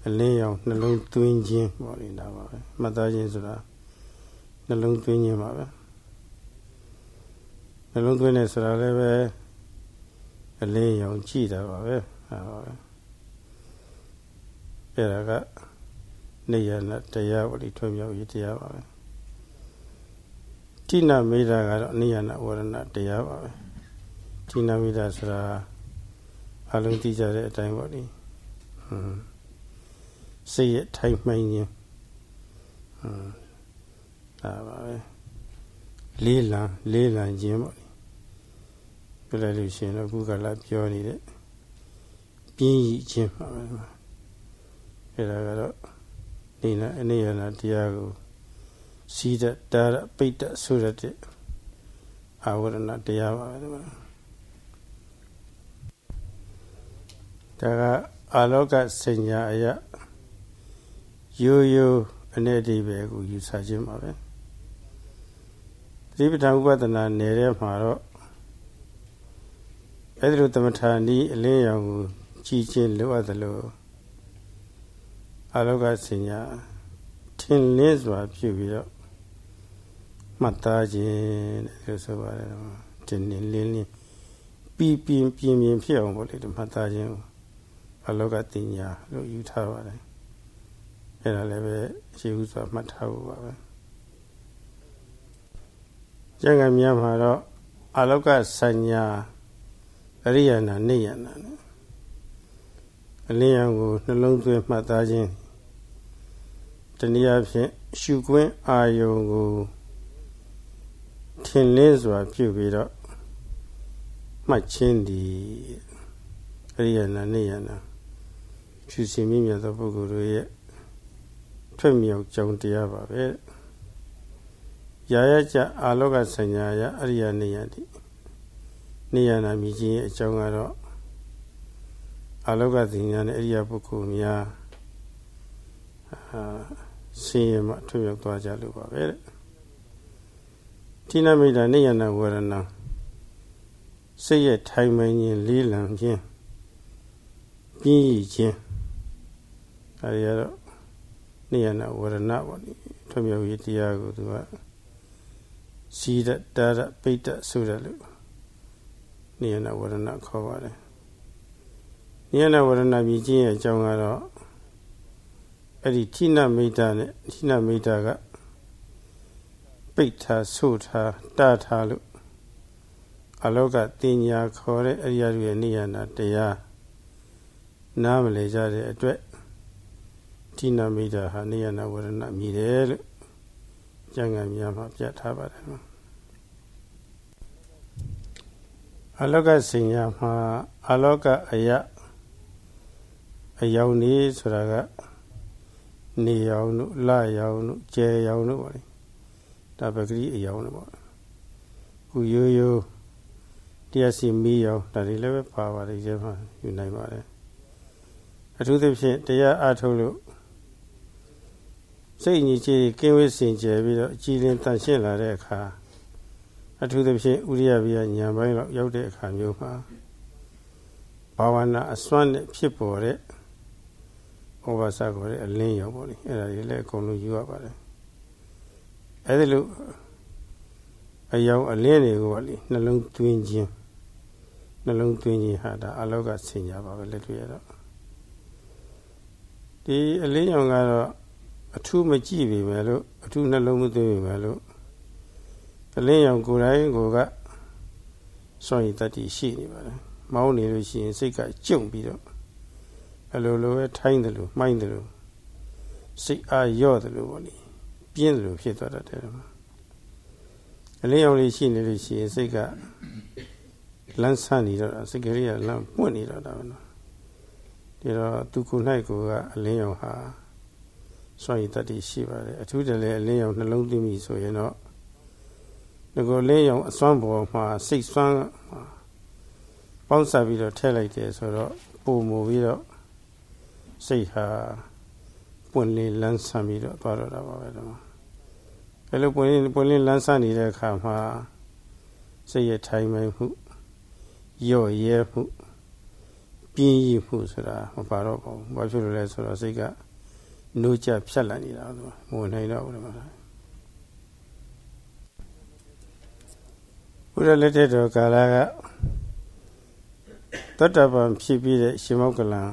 အလင်းရောင်နှလုံးသွင်းခြင်းပေါ့လေဒါပါပဲမှတ်သားခြင်းဆိုတာနှလုံးသွင်းခြင်းပါပဲနှလုံးသွင်းနေဆိုတာလည်းပဲအလင်းရောင်ကြည့်တာပါပဲဟာပါပဲ အဲ့ဒါကနေရဏတရားပေါ့လေထွံ့မြောက်ရေးတရားပါပဲတိဏမေဓာကတော့နေရဏဝရဏတရားပါပဲတိဏမေဓာဆိုတာအလုံးသိကြတဲ့အတိုင်းပေါ့လေဟွန်းစိတ်ရဲ့ထိုင်မှန်ခြင်းဟွန်းဒါပါပဲလေးလံလေးလံခြင်းပေါ့လေပြလိုက်လို့ရှိရင်တော့ခုကလာပြောနေတဲ့ ပြင်းရည်ခြင်းပါပဲအဲ့ဒါကတော့နေနာအနေရနာတရားကိုစီးတဲ့တာရပိတ်တဲ့ဆိုရတဲ့အာဝရဏတရားပါပဲဒီမှာဒါကအာလောကစဉ္ညာအယရိုးရိုးအနေဒီပဲကိုယူဆခြင်းပါပဲသတိပဋ္ဌာန်ဥပဒနာနယ်ထဲမှာတော့အဲ့ဒီလိုသမထာနီးအလင်းရောင်ကို ကြီးကျယ်လိုအပ်သလိုအလောကစင်ညာထင်လင်းစွာပြုပြီးတော့မှတ်သားခြင်းလို့ဆိုပါတယ်ဒီနေ့လင်းလင်းပြင်းပြင်းပြင်းပြင်းဖြစ်အောင်ပေါ့လေဒီမှတ်သားခြင်းအလောကတင်ညာလို့ယူထားပါတယ်အဲ့ဒါလည်းပဲရှိဥစွာမှတ်ထားဖို့ပါပဲကျန်ကမြတ်မှာတော့အလောကစัญญာအရိယနာနေယနာနဲ့ အလင်းရောင်ကိုနှလုံးသွင်းမှတ်သားခြင်းတနည်းအားဖြင့်ရှုခွင်းအာယုံကိုထင်လင်းစွာပြုပြီးတော့မှတ်ခြင်းဒီအရိယနာနေယနာဖြူစင်မြင့်မြတ်သောပုဂ္ဂိုလ်တို့ရဲ့ထွက်မြောက်ကြောင်းတရားပါပဲရာရကြအာလောကဆညာယအရိယနေယတိနေယနာမြည်ခြင်းရဲ့အကြောင်းကတော့ အာလောကသင်ညာနဲ့အရိယပုဂ္ဂိုလ်များအာဆင်းရဲမှထွက်ရောက်သွားကြလို့ပါပဲတဲ့တိနမိတ်တာနေယနာဝရဏစိတ်ရဲ့ထိုင်မှန်ခြင်းလေးလံခြင်းပြင်းရခြင်းအဲဒီကတော့နေယနာဝရဏပေါ့ဒီထွက်မြောက်ရေးတရားကိုသူကစီဒတာရပိဋ္ဌဆိုတယ်လို့နေယနာဝရဏခေါ်ပါတယ် နေယနာဝရဏမြည်ခြင်းရဲ့အကြောင်းကတော့အဲ့ဒီဌိနမိတ်တာနဲ့ဌိနမိတ်တာကပိတ်ထားဆို့ထားတားထားလို့အလောကတင်ညာခေါ်တဲ့အရိယာတွေရဲ့နေယနာတရားနားမလဲကြတဲ့အတွက်ဌိနမိတ်တာဟာနေယနာဝရဏမြည်တယ်လို့ကျမ်းဂန်များမှာပြထားပါတယ်နော်အလောကစင်ညာမှာအလောကအယ အယောင်နေဆိုတာကနေရောင်တို့လရောင်တို့ကျဲရောင်တို့ပါလေဒါပဂရိအယောင်တို့ပေါ့ခုရိုးရိုးတရားစီမီးရောင်ဒါတွေလည်းပဲပါပါတယ်ကျဲမှာယူနိုင်ပါတယ်အထူးသဖြင့်တရားအားထုတ်လို့စိတ်ညီချေကင်းဝေးစင်ကြယ်ပြီးတော့အကြည်လင်တန်ရှင်းလာတဲ့အခါအထူးသဖြင့်ဥရိယビယညာပိုင်းလောက်ရောက်တဲ့အခါမျိုးမှာဘာဝနာအစွမ်းနဲ့ဖြစ်ပေါ်တဲ့ ဩဘာစကိုလည်းအလင်းရောက်ပေါ့လေအဲ့ဒါတွေလည်းအကုန်လုံးယူရပါတယ်အဲ့ဒီလိုအယောင်အလင်းတွေကိုပေါ့လေနှလုံးသွင်းခြင်းနှလုံးသွင်းခြင်းဟာဒါအလောကဆင်ညာပါပဲလက်တွေ့ရတော့ဒီအလင်းရောင်ကတော့အထူးမကြည့်ပေမဲ့လို့အထူးနှလုံးမသွင်းပေမဲ့လို့အလင်းရောင်ကိုယ်တိုင်ကိုကစွန့်ရည်တတ္တိရှိနေပါတယ်မောင်းနေလို့ရှိရင်စိတ်ကကြုံပြီးတော့ အလိုလိုပဲထိုင်းတယ်လို့မှိုင်းတယ်လို့စိတ်အားရော့တယ်လို့ပေါ့လေပြင်းတယ်လို့ဖြစ်သွားတတ်တယ်အလင်းရောင်လေးရှိနေလို့ရှိရင်စိတ်ကလန်းဆန်းနေတော့စိတ်ကလေးကလန်းပွင့်နေတော့တာပဲနော်ဒီတော့သူကို၌ကိုကအလင်းရောင်ဟာစွန့်ရည်တတ္တိရှိပါတယ်အထူးတလည်းအလင်းရောင်နှလုံးသွင်းပြီဆိုရင်တော့ဒီကိုလင်းရောင်အစွမ်းပေါ်မှာစိတ်စွမ်းပေါင်းစားပြီးတော့ထည့်လိုက်တယ်ဆိုတော့ပုံမူပြီးတော့ စိတ်ဟာပွင့်လင်းလန်းဆန်းပြီးတော့သွားတော့တာပါပဲတော့အဲလိုပွင့်လင်းပွင့်လင်းလန်းဆန်းနေတဲ့အခါမှာစိတ်ရဲ့ထိုင်မှန်မှုရော့ရဲမှုပြင်းရမှုဆိုတာမပါတော့ပါဘူးဘာဖြစ်လို့လဲဆိုတော့စိတ်ကနိုးကြဖြတ်လာနေတာသူမဝင်နိုင်တော့ဘူးလို့ဘုရားလက်ထက်တော်ကာလကတတ္တပံဖြစ်ပြီးတဲ့ရှင်မောကလံ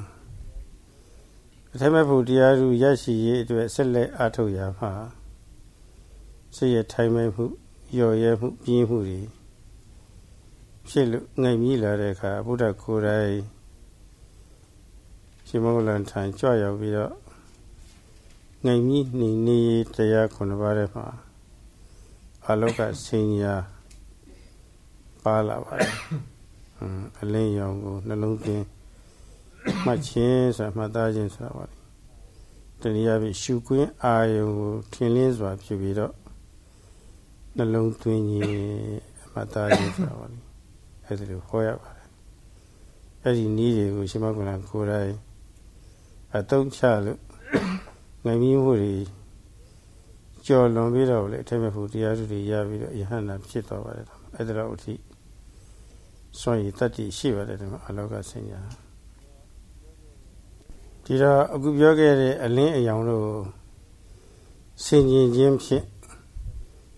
အထက်မဲ့ဖို့တရားသူရရှိရေးအတွက်ဆက်လက်အားထုတ်ရမှာစိတ်ရထိုင်မဲ့မှုရော်ရဲမှုပြင်းမှုတွေဖြစ်လို့ငိုင်မြည်လာတဲ့အခါဘုရားကိုယ်တိုင်ရှင်မောကလံထံကြွရောက်ပြီးတော့ငိုင်မြည်နေနေတရားခုနှစ်ပါးထဲမှာအလောကဆင်ညာပါလာပါတယ်အလင်းရောင်ကိုနှလုံးသွင်း မှတ်ခြင်းဆိုတာမှတ်သားခြင်းဆိုတာပါလေတနည်းအားဖြင့်ရှုခွင်းအာယုံကိုထင်လင်းစွာဖြစ်ပြီးတော့နှလုံးသွင်းခြင်းမှတ်သားခြင်းဆိုတာပါလေအဲဒီလိုဟောရပါတယ်အဲ့ဒီနည်းတွေကိုရှင်မကုလကိုယ်တိုင်အတုံးချလို့ငမြင်းမှုတွေကြော်လွန်ပြီးတော့လေအထက်မဲ့ဖို့တရားစုတွေရပြီးတော့ယဟန္တာဖြစ်သွားပါတယ်အဲ့ဒါတော့အထိစွန့်ရည်တတ္တိရှိပါတယ်ဒီမှာအလောကဆင်ညာ ဒီတော့အခုပြောခဲ့တဲ့အလင်းအယောင်တို့ဆင်ញင်ခြင်းဖြစ်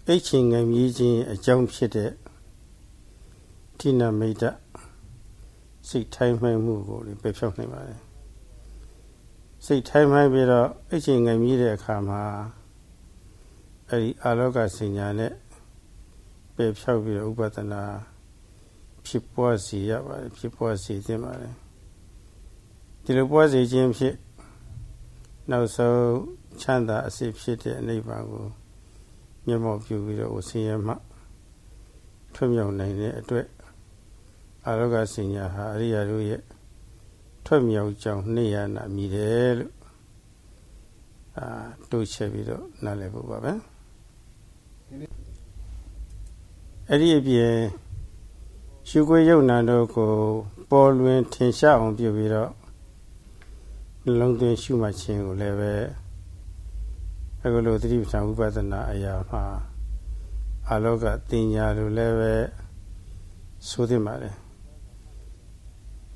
အိတ်ချင်ငံမြည်ခြင်းအကြောင်းဖြစ်တဲ့ဌိနမိတ်တစိတ်ထိုင်းမှိုင်းမှုကိုလည်းပယ်ဖြောက်နိုင်ပါတယ်စိတ်ထိုင်းမှိုင်းပြီးတော့အိတ်ချင်ငံမြည်တဲ့အခါမှာအဲဒီအာလောကဆင်ညာနဲ့ပယ်ဖြောက်ပြီးတော့ဥပဒနာဖြစ်ပွားစေရပါတယ်ဖြစ်ပွားစေသင့်ပါတယ် ဒီလိုပွားစေခြင်းဖြစ်နောက်ဆုံးချမ်းသာအစစ်ဖြစ်တဲ့အနိဗ္ဗာန်ကိုမျက်မှောက်ပြုပြီးတော့ဆင်းရဲမှထွမြောက်နိုင်တဲ့အတွက်အာရောဂစင်ညာဟာအရိယာတို့ရဲ့ထွက်မြောက်ကြောင်းနေရနာမြည်တယ်လို့အာတို့ချက်ပြီးတော့နားလည်ဖို့ပါပဲအဲ့ဒီအပြင်ရှုခွေးယုတ်နံတို့ကိုပေါ်လွင်ထင်ရှားအောင်ပြုပြီးတော့ နှလုံးသွင်းရှုမှတ်ခြင်းကိုလည်းပဲအခုလိုသတိပဋ္ဌာန်ဥပဒနာအရာမှာအလောကတင်ညာလိုလည်းပဲဆိုသင့်ပါတယ်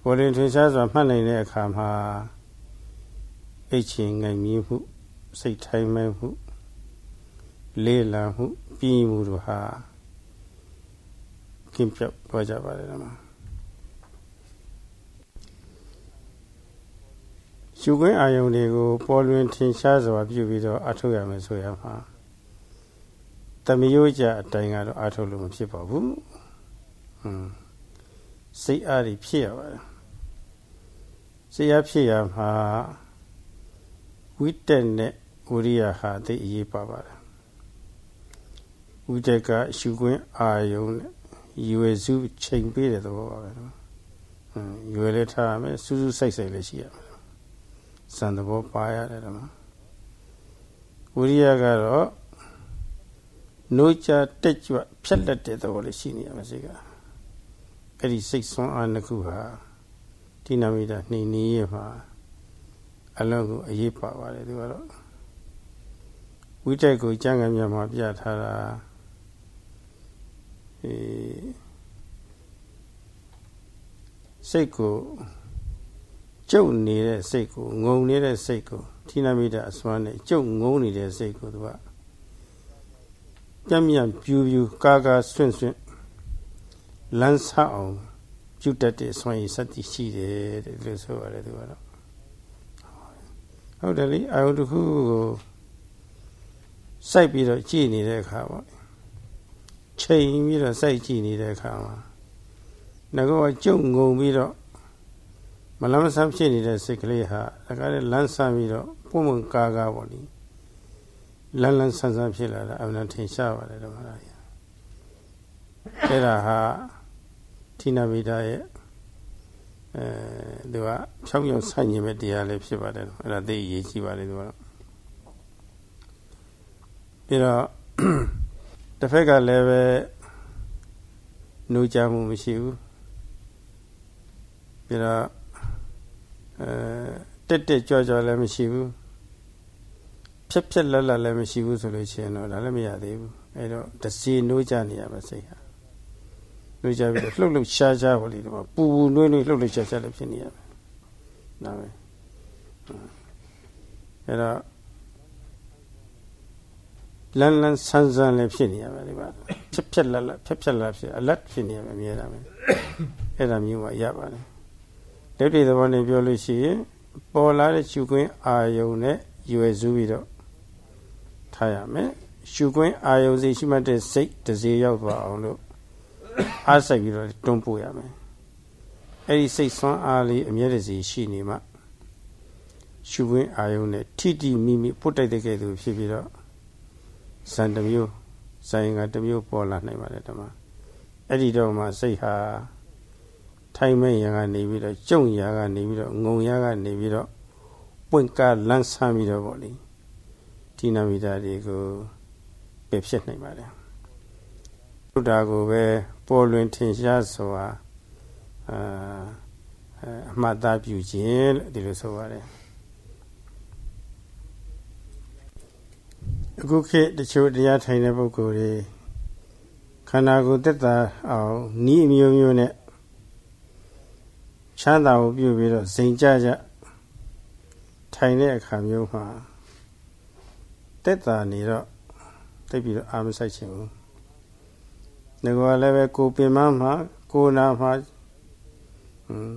ပေါ်လွင်ထင်ရှားစွာမှတ်နိုင်တဲ့အခါမှာအိတ်ချင်ငိုင်မြည်မှုစိတ်ထိုင်မဲ့မှုလေးလာမှုပြီးမှုတို့ဟာကင်းပြောက်သွားကြပါတယ်နော် ရှုခွင့်အာယုန်တွေကိုပေါ်လွင်ထင်ရှားစွာပြုပြီးတော့အထုတ်ရမယ်ဆိုရမှာတမယိုးကြအတိုင်းကတော့အထုတ်လို့မဖြစ်ပါဘူးဟွန်းစိတ်အားဖြည့်ရပါတယ်စိတ်အားဖြည့်ရမှာဝိတက်နဲ့ဝိရိယဟာသိအရေးပါပါတယ်ဝိတက်ကရှုခွင့်အာယုန်နဲ့ရွယ်စုချိန်ပေးတဲ့သဘောပါပဲနော်ရွယ်လည်းထားရမယ်စူးစူးဆိုင်ဆိုင်လည်းရှိရမယ် စံသဘောပါရတယ်ဓမ္မဝိရိယကတော့နိုးချတက်ကြွဖြက်လက်တဲ့သဘောလေးရှိနေရမယ်စိတ်ကအဲ့ဒီစိတ်ဆွမ်းအားနှစ်ခုဟာဒီနာမိတာနှိမ်နေရမှာအလုံးကိုအရေးပါပါတယ်သူကတော့ဝိတက်ကိုကျမ်းဂန်မြတ်မှာပြထားတာစိတ်ကို ကျုပ်နေတဲ့စိတ်ကိုငုံနေတဲ့စိတ်ကိုထိနာမိတာအစွမ်းနဲ့ကျုပ်ငုံနေတဲ့စိတ်ကိုသူကပြန့်ပြန့်ပြူပြူကာကာဆွင့်ဆွင့်လန်းဆအောင်ပြုတ်တတ်တဲ့စွမ်းရည်စတိရှိတယ်တဲ့လို့ဆိုရတယ်သူကတော့ဟုတ်တယ်လေအာယုတစ်ခုကိုစိုက်ပြီးတော့ကြည်နေတဲ့အခါပေါ့ချိန်ပြီးတော့စိုက်ကြည့်နေတဲ့အခါမှာငကောကြုံငုံပြီးတော့ မလမဆန်းဖြစ်နေတဲ့စိတ်ကလေးဟာဒါကလည်းလန်းဆန်းပြီးတော့ပုံမှန်ကာကာပေါ့လေလန်းလန်းဆန်းဆန်းဖြစ်လာတာအမှန်ထင်ရှားပါတယ်ဓမ္မရာကြီးအဲ့ဒါဟာထိနာမိတာရဲ့အဲသူကဖြောင်းရောင်ဆိုင်ရင်ပဲတရားလည်းဖြစ်ပါတယ်အဲ့ဒါသိအရေးကြီးပါတယ်သူကတော့ပြီးတော့တစ်ဖက်ကလည်းပဲနှိုးကြမှုမရှိဘူးပြီးတော့ အဲတက်တက်ကြွကြွလည်းမရှိဘူးဖြက်ဖြက်လက်လက်လည်းမရှိဘူးဆိုလို့ရှိရင်တော့ဒါလည်းမရသေးဘူးအဲတော့တစီနှိုးကြနေရပါစိတ်ဟာနှိုးကြပြီးတော့လှုပ်လှုပ်ရှားရှားဟိုလေဒီမှာပူပူနွေးနွေးလှုပ်လှုပ်ရှားရှားလည်းဖြစ်နေရမယ်ဒါပဲအဲတော့လန်းလန်းဆန်းဆန်းလည်းဖြစ်နေရမယ်ဒီမှာဖြက်ဖြက်လက်လက်ဖြက်ဖြက်လက်ဖြစ်အလတ်ဖြစ်နေရမယ်အမြဲတမ်းပဲအဲ့ဒါမျိုးမှရပါတယ် လက်တွေသဘောနဲ့ပြောလို့ရှိရင်ပေါ်လာတဲ့ရှုခွင်းအာယုံနဲ့ရွယ်စုပြီးတော့ထားရမယ်ရှုခွင်းအာယုံစီရှိမှတ်တဲ့စိတ်တစေရောက်သွားအောင်လို့အားစိုက်ပြီးတော့တွန်းပို့ရမယ်အဲ့ဒီစိတ်ဆွမ်းအားလေးအမြဲတစေရှိနေမှရှုခွင်းအာယုံနဲ့ထိတိမိမိပုတ်တိုက်တဲ့ကဲ့သို့ဖြစ်ပြီးတော့ဇန်တစ်မျိုးဇန်ကတစ်မျိုးပေါ်လာနိုင်ပါတယ်ဓမ္မအဲ့ဒီတော့မှစိတ်ဟာ ထိုင်မဲ့ရကနေပြီးတော့ကြုံရကနေပြီးတော့ငုံရကနေပြီးတော့ပွင့်ကားလန်းဆန်းပြီးတော့ပေါ့လေဒီနာမီတာတွေကိုပြဖြစ်နိုင်ပါတယ်ဘုရားကိုပဲပေါ်လွင်ထင်ရှားစွာအာအမှတ်သားပြုခြင်းလို့ဒီလိုဆိုပါတယ်အခုခေတ်တချို့တရားထိုင်တဲ့ပုဂ္ဂိုလ်တွေခန္ဓာကိုယ်သက်သာအောင်ဤအမျိုးမျိုးနဲ့ ချမ်းသာကိုပြုပြီးတော့စိန်ကြကြထိုင်တဲ့အခါမျိုးမှာတက်တာနေတော့တိတ်ပြီးတော့အာမဆိုင်ချင်ဘူး။ငကောလည်းပဲကိုပင်မမှာကိုနာမှာဟွန်း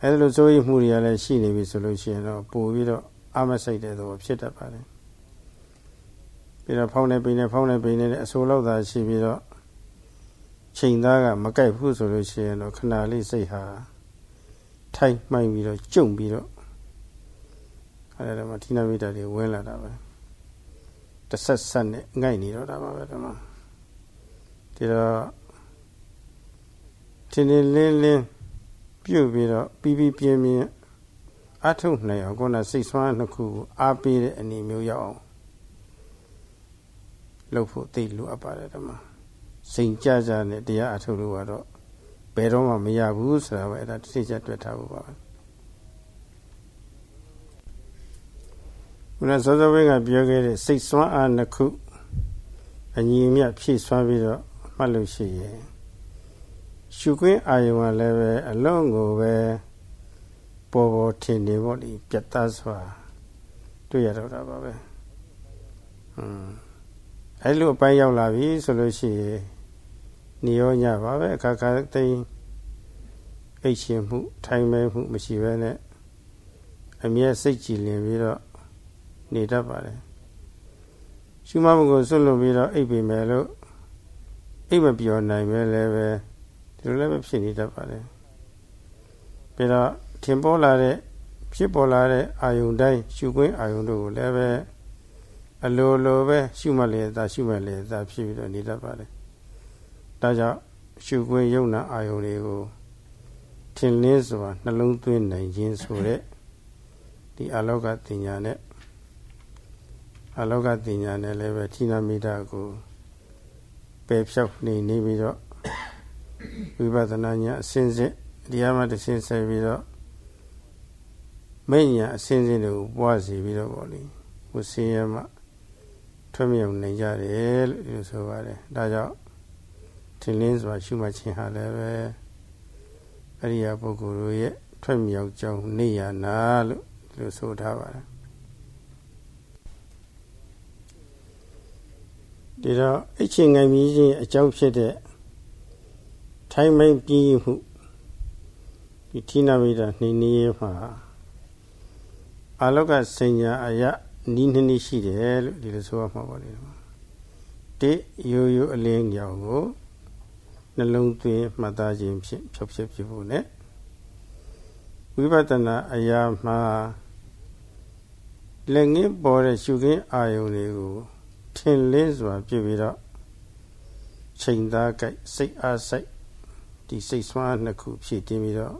အဲလိုစိုးရိမ်မှုတွေကလည်းရှိနေပြီဆိုလို့ရှိရင်တော့ပို့ပြီးတော့အာမဆိုင်တဲ့သဘောဖြစ်တတ်ပါတယ်။ပြီးတော့ဖောင်းနေပိနေဖောင်းနေပိနေတဲ့အဆိုးလောက်သာရှိပြီးတော့ချိန်သားကမကြိုက်ဘူးဆိုလို့ရှိရင်တော့ခဏလေးစိတ်ဟာ ထိုင်မှိုင်းပြီးတော့ကြုံပြီးတော့အဲဒါမှဌိနမိတာတွေဝင်လာတာပဲတဆက်ဆက်နဲ့ငိုက်နေတော့တာပါပဲဓမ္မဒီတော့ထင်းထင်းလင်းလင်းပြုတ်ပြီးတော့ပြီးပြီးပြင်းပြင်းအထုတ်နိုင်အောင်ကိုယ်ကစိတ်ဆွမ်းနှစ်ခုကိုအားပေးတဲ့အနေမျိုးရောက်အောင်လုပ်ဖို့သိလိုအပ်ပါတယ်ဓမ္မစိန်ကြကြနဲ့တရားအထုတ်လို့ကတော့ ဘယ်တော့မှမရဘူးဆိုတာပဲအဲ့ဒါတစ်ချက်တွေ့ထားဖို့ပါပဲဘုရားစောစောဘင်းကပြောခဲ့တဲ့စိတ်စွမ်းအားနှစ်ခုအညီအမျှဖြည့်စွမ်းပြီးတော့မှတ်လို့ရှိရင်ရှုခွင်းအာယုံကလည်းပဲအလုံးကိုပဲပေါ်ပေါ်ထင်နေပေါ့ဒီပြတ်သားစွာတွေ့ရတော့တာပါပဲဟွန်းအဲ့လိုအပိုင်းရောက်လာပြီဆိုလို့ရှိရင် နေရောညပါပဲအခါခါသိအိတ်ရှင်မှု ထိုင်မဲမှုမရှိဘဲနဲ့အမြဲစိတ်ကြည်လင်ပြီးတော့နေတတ်ပါတယ်ရှုမှတ်မှုကိုစွန့်လွတ်ပြီးတော့အိပ်ပေမယ်လို့အိပ်မပြောနိုင်ပဲလည်းပဲဒီလိုလည်းပဲဖြစ်နေတတ်ပါတယ်ပြီးတော့ထင်ပေါ်လာတဲ့ဖြစ်ပေါ်လာတဲ့အာယုန်တိုင်းရှုခွင်းအာယုန်တို့ကိုလည်းပဲအလိုလိုပဲရှုမှတ်လေသာရှုမှတ်လေသာဖြစ်ပြီးတော့နေတတ်ပါတယ် ဒါကြောင့်ရှုခွင့်ယုံနာအာယုန်တွေကိုထင်လင်းစွာနှလုံးသွင်းနိုင်ခြင်းဆိုတဲ့ဒီအလောကတင်ညာနဲ့အလောကတင်ညာနဲ့လည်းပဲဌိနမိတာကိုပယ်ဖြောက်နေနေပြီးတော့ဝိပဿနာညာအစဉ်စဉ်တရားမှတစ်ဆင့်ဆက်ပြီးတော့မိညာအစဉ်စဉ်တွေကိုပွားစီပြီးတော့ပေါ့လေဟိုဆင်းရဲမှထွက်မြောက်နိုင်ကြတယ်လို့ဒီလိုဆိုပါတယ်ဒါကြောင့် ထင်လင်းစွာရှုမှတ်ခြင်းဟာလည်းပဲအရိယာပုဂ္ဂိုလ်တို့ရဲ့ထွက်မြောက်ကြောင်းနေရနာလို့ဒီလိုဆိုထားပါတယ်ဒီတော့အချင်းငိုင်မြည်ခြင်းအကြောင်းဖြစ်တဲ့ထိုင်းမိုင်းပြီးမှုဒီဌိနမိတာနှိနေရမှာအာလောကစဉ္ညာအယနီးနှနည်းရှိတယ်လို့ဒီလိုဆိုရမှာပါလေတိရိုးရိုးအလင်းကြောင်ကို နှလုံးသွင်းမှတ်သားခြင်းဖြင့်ဖြောက်ဖြစ်ဖြစ်ဖို့ ਨੇ ဝိပဿနာအရာမှာလက်ငင်းပေါ်တဲ့ရှုခင်းအာယုန်တွေကိုထင်လင်းစွာပြပြီးတော့ချိန်သားကြိုက်စိတ်အားစိုက်ဒီစိတ်ဆွမ်းနှစ်ခုဖြည့်တင်းပြီးတော့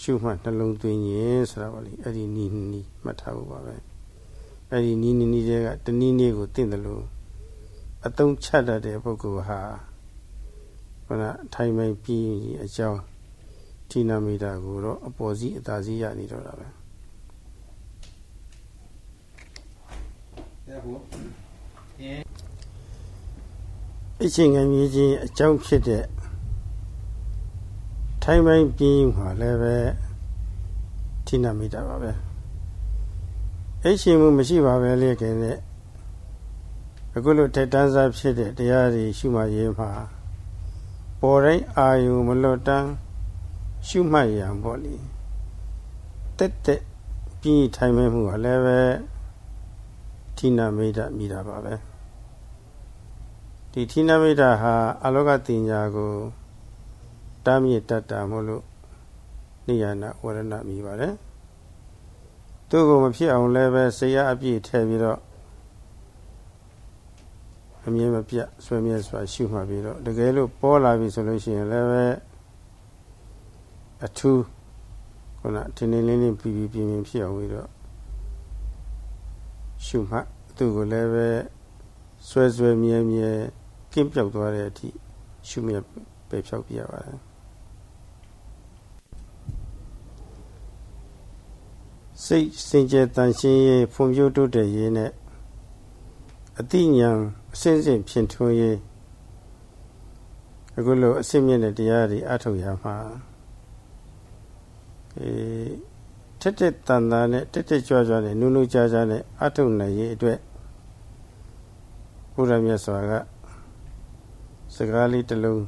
ရှုမှတ်နှလုံးသွင်းရင်ဆိုတာပါလေအဲ့ဒီနီးနီးမှတ်ထားဖို့ပါပဲအဲ့ဒီနီးနီးနီးတဲ့ကတနည်းနည်းကိုသိတယ်လို့အသုံးချတတ်တဲ့ပုဂ္ဂိုလ်ဟာ ခန္ဓာထိုင်ပိုင်ပြီးအကြောင်းဌိနမိတာကိုတော့အပေါ်စီးအသာစီးရနေတော့တာပဲအချင်းငယ်မြည်ခြင်းအကြောင်းဖြစ်တဲ့ထိုင်ပိုင်းပြင်းမှာလည်းပဲဌိနမိတာပါပဲအဲ့ရှင်မှုမရှိပါပဲလေခင်ဗျအခုလိုတက်တန်းစားဖြစ်တဲ့တရားတွေရှုမှတ်ရေးမှာ ပေါ်တိုင်းအာယုမလွတ်တန်းရှုမှတ်ရံပေါ့လေတက်တက်ပြီးထိုင်မဲ့မှုကလည်းပဲဌိနမိတ်မိတာပါပဲဒီဌိနမိတ်ဟာအလောကတင်ညာကိုတားမြစ်တတ်တာမို့လို့နိယနာဝရဏမိပါတယ်သူ့ကိုမဖြစ်အောင်လည်းပဲစေရအပြည့်ထည့်ပြီးတော့ အမြဲမပြတ်ဆွေးမြဲစွာရှုမှတ်ပြီးတော့တကယ်လို့ပေါ်လာပြီဆိုလို့ရှိရင်လည်းပဲအထူးခုနထင်းထင်းလင်းလင်းပြီးပြီးပြင်းပြင်းဖြစ်အောင်ပြီးတော့ရှုမှတ်သူ့ကိုလည်းပဲဆွဲဆွဲမြဲမြဲကင်းပြောက်သွားတဲ့အထိရှုမြဲပဲဖြောက်ပြရပါတယ်စိတ်စင်ကြယ်တန်ရှင်းရေးဖွံ့ဖြိုးတိုးတက်ရေးနဲ့အတိညာ အစဉ်စဉ်ဖြင့်ထွန်းရေးအခုလိုအစစ်မြင့်တဲ့တရားတွေအထောက်ရမှာအဲထက်တဲ့တန်တာနဲ့တက်တက်ကြွကြွနဲ့နုနုကြားကြားနဲ့အထောက်နိုင်ရေးအတွက်ဘုရားမြတ်စွာကစကားလေးတစ်လုံး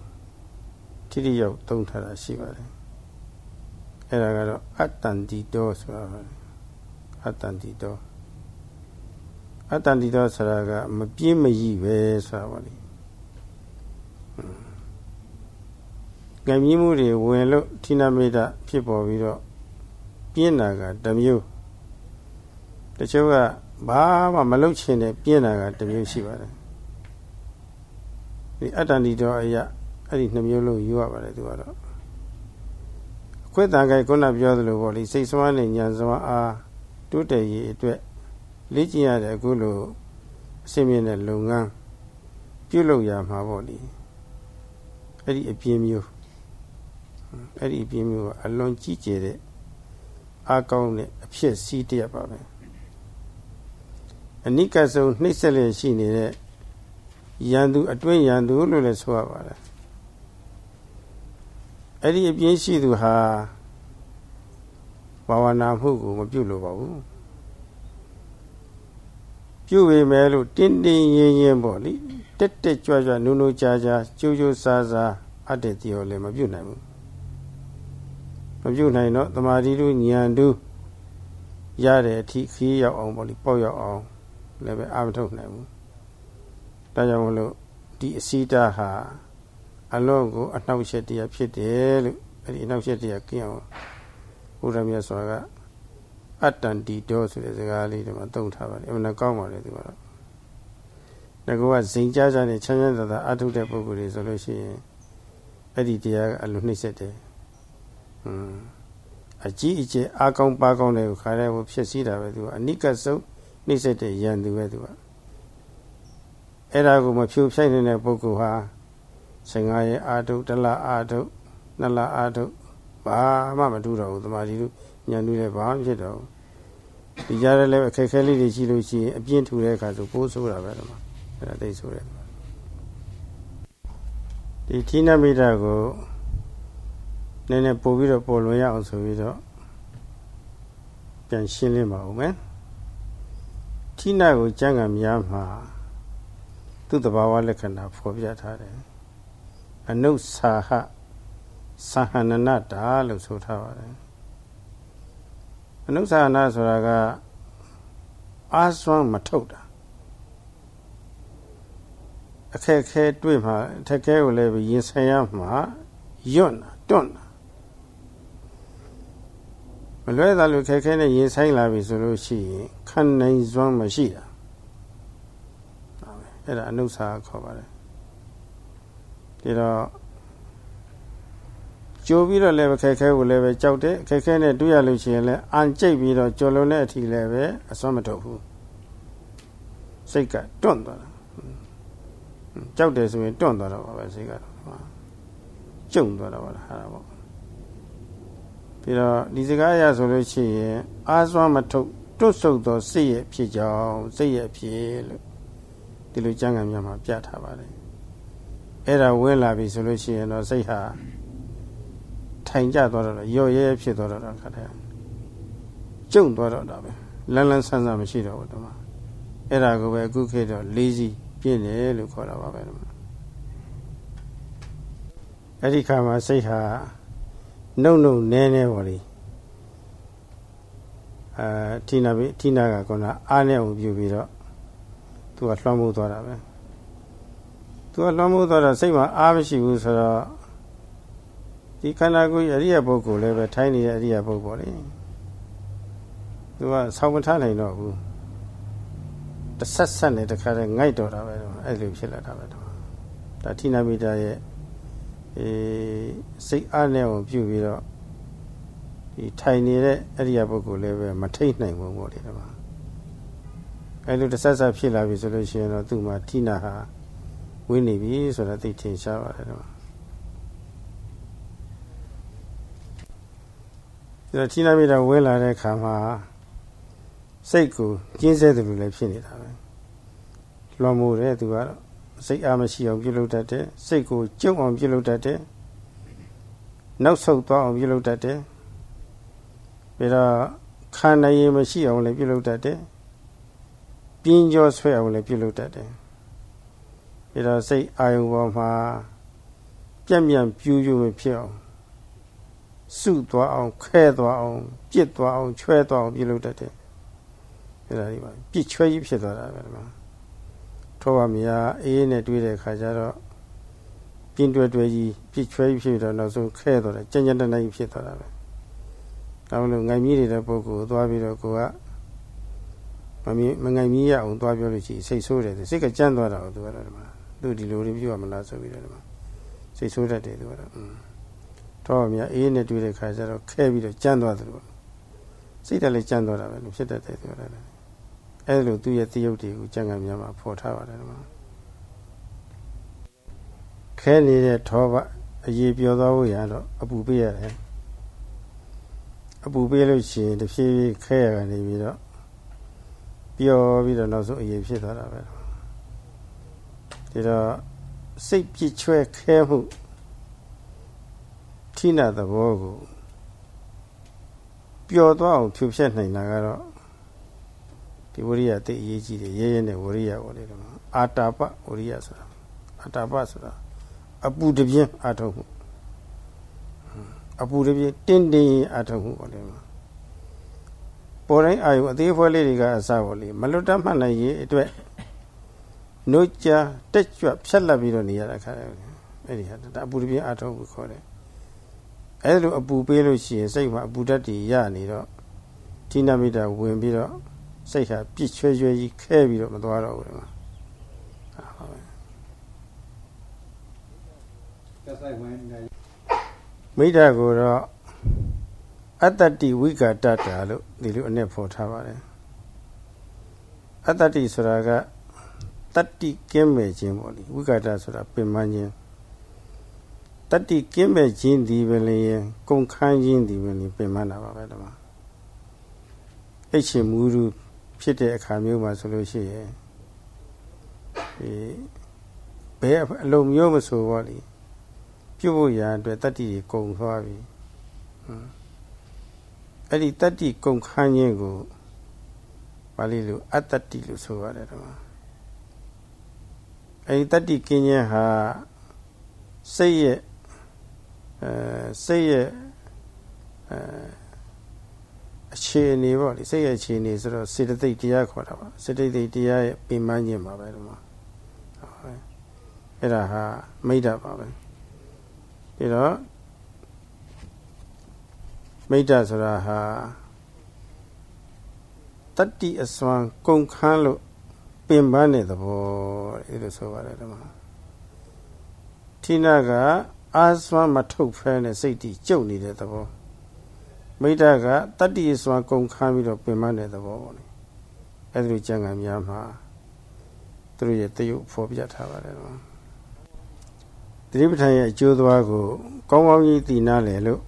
ထိတိရောက်သုံးထားတာရှိပါတယ်အဲ့ဒါကတော့အတ္တန်တိတောဆိုတာပါအတ္တန်တိတော အတ္တန်တိတောဆိုတာကမပြင်းမရည်ပဲဆိုတာပါလေငမြင်းမှုတွေဝင်လို့ဌိနမိတ်ဖြစ်ပေါ်ပြီးတော့ပြင်းတာကတစ်မျိုးတချို့ကဘာမှမလုပ်ချင်တဲ့ပြင်းတာကတစ်မျိုးရှိပါတယ်ဒီအတ္တန်တိတောအရာအဲ့ဒီနှမျိုးလုံးယူရပါတယ်သူကတော့အခွင့်အရေးခုနပြောသလိုပေါ့လေစိတ်ဆွမ်းနဲ့ဉာဏ်ဆွမ်းအားတိုးတက်ရေးအတွက် လေ့ကျင့်ရတဲ့အခုလိုအစင်မြင့်တဲ့လုပ်ငန်းပြုလုပ်ရမှာပေါ့လေအဲ့ဒီအပြင်းမျိုးအဲ့ဒီအပြင်းမျိုးကအလွန်ကြီးကျယ်တဲ့အားကောင်းတဲ့အဖြစ်စီးတရပါပဲအနိကဆုံးနှိမ့်ဆက်လျက်ရှိနေတဲ့ရန်သူအတွင်းရန်သူလို့လည်းဆိုရပါတယ်အဲ့ဒီအပြင်းရှိသူဟာဘာဝနာမှုကိုမပြုတ်လို့ပါဘူး ပြုတ်ပေမဲ့လို့တင်းတင်းရင်းရင်းပေါ့လေတက်တက်ကြွကြွနုံနုံကြာကြာကြိုးကြိုးစားစားအပ်တဲ့တရားလည်းမပြုတ်နိုင်ဘူးမပြုတ်နိုင်တော့တမာတိတို့ညံတို့ရတဲ့အထိခီးရောက်အောင်ပေါ့လေပေါ့ရောက်အောင်လည်းပဲအာမထုတ်နိုင်ဘူးဒါကြောင့်မလို့ဒီအစီတာဟာအလုံးကိုအနှောက်အယှက်တရားဖြစ်တယ်လို့အဲ့ဒီအနှောက်အယှက်တရားကျင်းအောင်ဘုရားမြတ်စွာက အတ္တန်တီတောဆိုတဲ့စကားလေးတွေမှာသုံးထားပါတယ်အမှန်ကောင်းပါတယ်သူကတော့ငါကဇိမ်ကြကြနဲ့ချမ်းချမ်းသာသာအထုတ်တဲ့ပုဂ္ဂိုလ်တွေဆိုလို့ရှိရင်အဲ့ဒီတရားကအလိုနှိမ့်ဆက်တယ်ဟွန်းအကြီးအကျယ်အာကောင်းပါကောင်းတဲ့ခါတဲ့ဟိုဖြစ်စည်းတာပဲသူကအနိကဆုံးနှိမ့်ဆက်တဲ့ယံသူပဲသူကအဲ့ဒါကိုမဖြူဖြိုက်နေတဲ့ပုဂ္ဂိုလ်ဟာ15ရက်အာထုတလအာထုနှစ်လအာထုဘာမှမတူတော့ဘူးတမာတိတို့ ညံတူလည်းဘာမှဖြစ်တော့ဒီကြားထဲလည်းအခက်ခဲလေးတွေရှိလို့ရှိရင်အပြင်းထူတဲ့အခါဆိုပိုးဆိုးတာပဲဒီမှာအဲ့ဒါသိဆိုးတယ်ဒီဌိနမိတာကိုနည်းနည်းပို့ပြီးတော့ပေါ်လွင်ရအောင်ဆိုပြီးတော့ပြန်ရှင်းလင်းပါဦးမယ်ဌိနကိုကျမ်းဂန်များမှာသူ့တဘာဝလက္ခဏာဖော်ပြထားတယ်အနုစာဟသဟနနတာလို့ဆိုထားပါတယ် အနုသဟနဆိုတာကအာစွမ်းမထုတ်တာအခက်ခဲတွေ့မှာအခက်ခဲကိုလည်းရင်ဆိုင်ရမှာယွန့်တာတွန့်တာမလွဲသာလို့ခက်ခဲနဲ့ရင်ဆိုင်လာပြီဆိုလို့ရှိရင်ခံနိုင်စွမ်းမရှိတာအဲ့ဒါအနုစာခေါ်ပါတယ်ဒီတော့ ကြိုးပြီးတော့လည်းခက်ခဲကိုလည်းပဲကြောက်တယ်ခက်ခဲနဲ့တွေ့ရလို့ရှိရင်လည်းအန်ကြိတ်ပြီးတော့ကြော်လုံးတဲ့အထိလည်းပဲအစွမ်းမထုတ်ဘူးစိတ်ကတွန့်သွားတာကြောက်တယ်ဆိုရင်တွန့်သွားတော့ပါပဲစိတ်ကတော့ကျုံသွားတော့ပါလားဟာပေါ့ပြီးတော့ဒီစကားအရဆိုလို့ရှိရင်အာစွမ်းမထုတ်တွတ်ဆုပ်သောစိတ်ရဲ့ဖြစ်ကြောင်းစိတ်ရဲ့ဖြစ်လို့ဒီလိုကျမ်းဂန်များမှာပြထားပါတယ်အဲ့ဒါဝင်လာပြီဆိုလို့ရှိရင်တော့စိတ်ဟာ ထိုင်ကြသွားတော့ရော့ရဲဖြစ်သွားတော့ခါတဲ့ကျုံသွားတော့တာပဲလန်းလန်းဆန်းဆန်းမရှိတော့ဘူးတော့အဲ့ဒါကိုပဲအခုခေတ်တော့လေးစီပြည့်တယ်လို့ခေါ်တာပါပဲတော့အဲ့ဒီခါမှာစိတ်ဟာနှုတ်နှုတ်နဲနဲပါလေအာထိနာပြီထိနာကကောအားနဲ့အောင်ပြုပြီးတော့သူကလွှမ်းမိုးသွားတာပဲသူကလွှမ်းမိုးသွားတာစိတ်မှာအားမရှိဘူးဆိုတော့ ဒီခန္ဓာကိုယ်အရိယပုဂ္ဂိုလ်လည်းပဲထိုင်းနေတဲ့အရိယပုဂ္ဂိုလ်လေသူကဆောင်းမထားနိုင်တော့ဘူးတဆက်ဆက်နဲ့တခါတည်းငိုက်တော့တာပဲအဲ့လိုဖြစ်လာတာပဲတော့ဒါထိနာမိတာရဲ့အေးစိတ်အားနဲ့ကိုပြုပြီးတော့ဒီထိုင်နေတဲ့အရိယပုဂ္ဂိုလ်လည်းပဲမထိတ်နိုင်ဘူးပေါ့လေဒီမှာအဲ့လိုတဆက်ဆက်ဖြစ်လာပြီဆိုလို့ရှိရင်တော့သူ့မှာထိနာဟာဝင်းနေပြီဆိုတော့သိထင်ရှားပါတယ်ဒီ မှာဒီတော့ထိနာမိတာဝင်းလာတဲ့ခါမှာစိတ်ကိုကျင်းဆဲတယ်လို့လည်းဖြစ်နေတာပဲလွန်မိုးတယ်သူကတော့စိတ်အားမရှိအောင်ပြုလုပ်တတ်တယ်စိတ်ကိုကျုံအောင်ပြုလုပ်တတ်တယ်နောက်ဆုတ်သွားအောင်ပြုလုပ်တတ်တယ်ပြီးတော့ခန္ဓာရင်မရှိအောင်လည်းပြုလုပ်တတ်တယ်ပြင်းကြောဆွဲအောင်လည်းပြုလုပ်တတ်တယ်ပြီးတော့စိတ်အာယုံပေါ်မှာပြက်မြန်ပြူးပြူးမဖြစ်အောင် စုသွားအောင်ခဲသွားအောင်ပြစ်သွားအောင်ချွဲသွားအောင်ပြုလုပ်တတ်တယ်အဲ့ဒါဒီပါပြစ်ချွဲကြီးဖြစ်သွားတာပဲဒီမှာထောပါမရအေးနဲ့တွေးတဲ့ခါကျတော့ပြင်းတွဲတွဲကြီးပြစ်ချွဲကြီးဖြစ်တော့နောက်ဆုံးခဲသွားတယ်ကြမ်းကြမ်းတမ်းတမ်းကြီးဖြစ်သွားတာပဲဒါမလို့ငိုင်မြည်နေတဲ့ပုဂ္ဂိုလ်သွားပြီးတော့ကိုကမမြင်မငိုင်မြည်ရအောင်သွားပြောလို့ရှိရင်စိတ်ဆိုးတယ်စိတ်ကကြမ်းသွားတာကိုသူကတော့ဒီမှာသူဒီလိုလေးပြောရမလားဆိုပြီးတော့ဒီမှာစိတ်ဆိုးတတ်တယ်သူကတော့อืม တော့မြအေးနဲ့တွေ့တဲ့ခါကျတော့ခဲပြီးတော့ကြမ်းသွားတယ်လို့စိတ်တက်လည်းကြမ်းသွားတာပဲလို့ဖြစ်တတ်တယ်သူကတော့အဲလိုသူ့ရဲ့တရုပ်တွေကိုကျန်ကများမှာဖော်ထားပါတယ်ဒီမှာခဲနေတဲ့ထောပအရေးပြောသွားဖို့ရတော့အပူပေးရတယ်အပူပေးလို့ရှိရင်တဖြည်းဖြည်းခဲရကနေပြီးတော့ပျော်ပြီးတော့နောက်ဆုံးအရေးဖြစ်သွားတာပဲဒီတော့စိတ်ပြစ်ချွဲခဲမှု ထိနာသဘောကိုပျော်သွားအောင်ဖြူဖြက်နိုင်တာကတော့ဒီဝရိယသိအရေးကြီးတယ်ရဲရဲနဲ့ဝရိယပေါ်လေဒီမှာအာတာပဝရိယဆိုတာအာတာပဆိုတာအပူတပြင်းအာထုံမှုအပူတပြင်းတင်းတင်းအာထုံမှုပေါ်လေမှာပေါ်တိုင်းအာယုအသေးဖွဲလေးတွေကအစပေါ်လေမလွတ်တတ်မှတ်နိုင်ရေးအတွက်နှုတ်ကြတက်ကြွဖြတ်လက်ပြီးတော့နေရတာခါတယ်အဲ့ဒီဟာအပူတပြင်းအာထုံမှုခေါ်တယ် အဲ့လိုအပူပေးလို့ရှိရင်စိတ်မှာအပူဓာတ်တွေရနေတော့ဌိနမိတာဝင်ပြီးတော့စိတ်ဟာပြစ်ချွဲချွဲကြီးခဲပြီးတော့မသွားတော့ဘူးဒီမှာဟုတ်ပါမိဒ္ဓကိုတော့အတ္တတိဝိကာတတာလို့ဒီလိုအနဲ့ဖော်ထားပါတယ်အတ္တတိဆိုတာကတတ္တိကင်းမဲ့ခြင်းပေါ့လေဝိကာတဆိုတာပင်မခြင်း တတ္တိကင်းမဲ့ခြင်းဒီပဲလေကုန်ခန်းခြင်းဒီပဲလေပင်မတာပါပဲဒီမှာအိတ်ချင်မူရူဖြစ်တဲ့အခါမျိုးမှာဆိုလို့ရှိရင်ဒီဘယ်အလုံးမျိုးမဆိုပေါ့လေပြုတ်ဖို့ရအတွက်တတ္တိတွေကုန်သွားပြီအဲ့ဒီတတ္တိကုန်ခန်းခြင်းကိုပါဠိလိုအတ္တတိလို့ဆိုရတယ်တော့အဲ့ဒီတတ္တိကင်းခြင်းဟာစိတ်ရဲ့ အဲစိတ်ရဲ့အဲအခြေအနေပေါ့လေစိတ်ရဲ့အခြေအနေဆိုတော့စေတသိက်တရားခေါ်တာပါစေတသိက်တရားရဲ့ပြင်းမှန်းခြင်းပါပဲဒီမှာဟုတ်အဲ့ဒါဟာမိတ်တာပါပဲပြီးတော့မိတ်တာဆိုတာဟာတတ္တိအစွမ်းကုန်ခန်းလို့ပင်ပန်းတဲ့သဘောအဲ့လိုဆိုပါတယ်ဓမ္မထိနာက အာစွမ်းမထုတ်ဖဲနဲ့စိတ်တည်ကြုတ်နေတဲ့သဘောမိတ္တကတတ္တိစွမ်းကုန်ခန်းပြီးတော့ပင်ပန်းတဲ့သဘောပေါ့လေအဲ့ဒီကျန်ကံများမှာသူတို့ရဲ့တယုတ်ဖော်ပြထားပါတယ်နော်တတိပဋ္ဌာန်ရဲ့အကျိုးသွားကိုကောင်းကောင်းကြီးသိနာလေလို့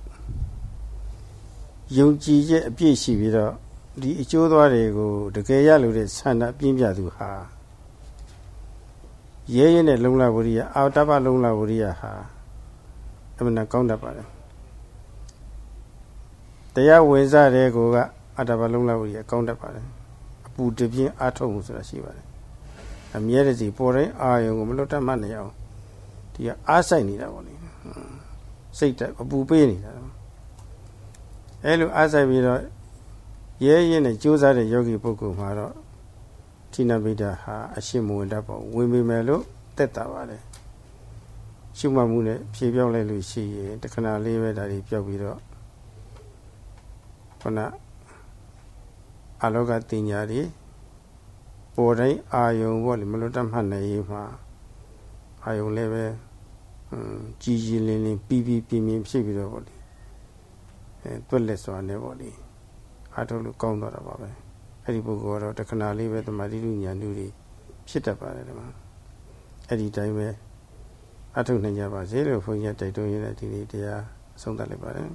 ယုံကြည်ချက်အပြည့်ရှိပြီးတော့ဒီအကျိုးသွားတွေကိုတကယ်ရလို့တဲ့ဆန္ဒပြင်းပြသူဟာရဲရဲနဲ့လုံလဝရိယအာတပလုံလဝရိယဟာ အမှန်ကောင်းတတ်ပါတယ်တရားဝင်စားတဲ့ကိုကအတပလုံလဝရိယကောင်းတတ်ပါတယ်အပူတပြင်းအထုံမှုဆိုတာရှိပါတယ်အမြဲတည်းပေါ်တိုင်းအာယုံကိုမလွတ်တတ်မှနေအောင်ဒီကအားဆိုင်နေတာပေါ့လေစိတ်အပူပေးနေတာအဲလိုအားဆိုင်ပြီးတော့ရဲရဲနဲ့ကြိုးစားတဲ့ယောဂီပုဂ္ဂိုလ်မှာတော့ဌိနမိတ်တာဟာအရှိမဝင်တတ်ပါဝင်ပေမဲ့လို့တက်တာပါလေ ရှုမှတ်မှုနဲ့ဖြေပြောင်းလိုက်လို့ရှိရင်တခဏလေးပဲဒါတွေပြောက်ပြီးတော့ခုနအလောကတင်ညာတွေပေါ်တိုင်းအာယုံပေါ့လေမလွတ်တတ်မှတ်နေရေးမှာအာယုံလည်းပဲကြည်ကြည်လင်းလင်းပြီးပြီးပြင်းပြင်းဖြစ်ပြီးတော့ပေါ့လေအဲတွက်လက်စွာနဲ့ပေါ့လေအားထုတ်လို့ကောင်းတော့တာပါပဲအဲ့ဒီပုဂ္ဂိုလ်ကတော့တခဏလေးပဲတမာတိလူညာလူတွေဖြစ်တတ်ပါတယ်ဒီမှာအဲ့ဒီတိုင်းပဲ အထုတ်နိုင်ကြပါစေလို့ဘုန်းကြီးတိုက်တွန်းရတဲ့ဒီနေ့တရားဆုံးသတ်လိုက်ပါတယ်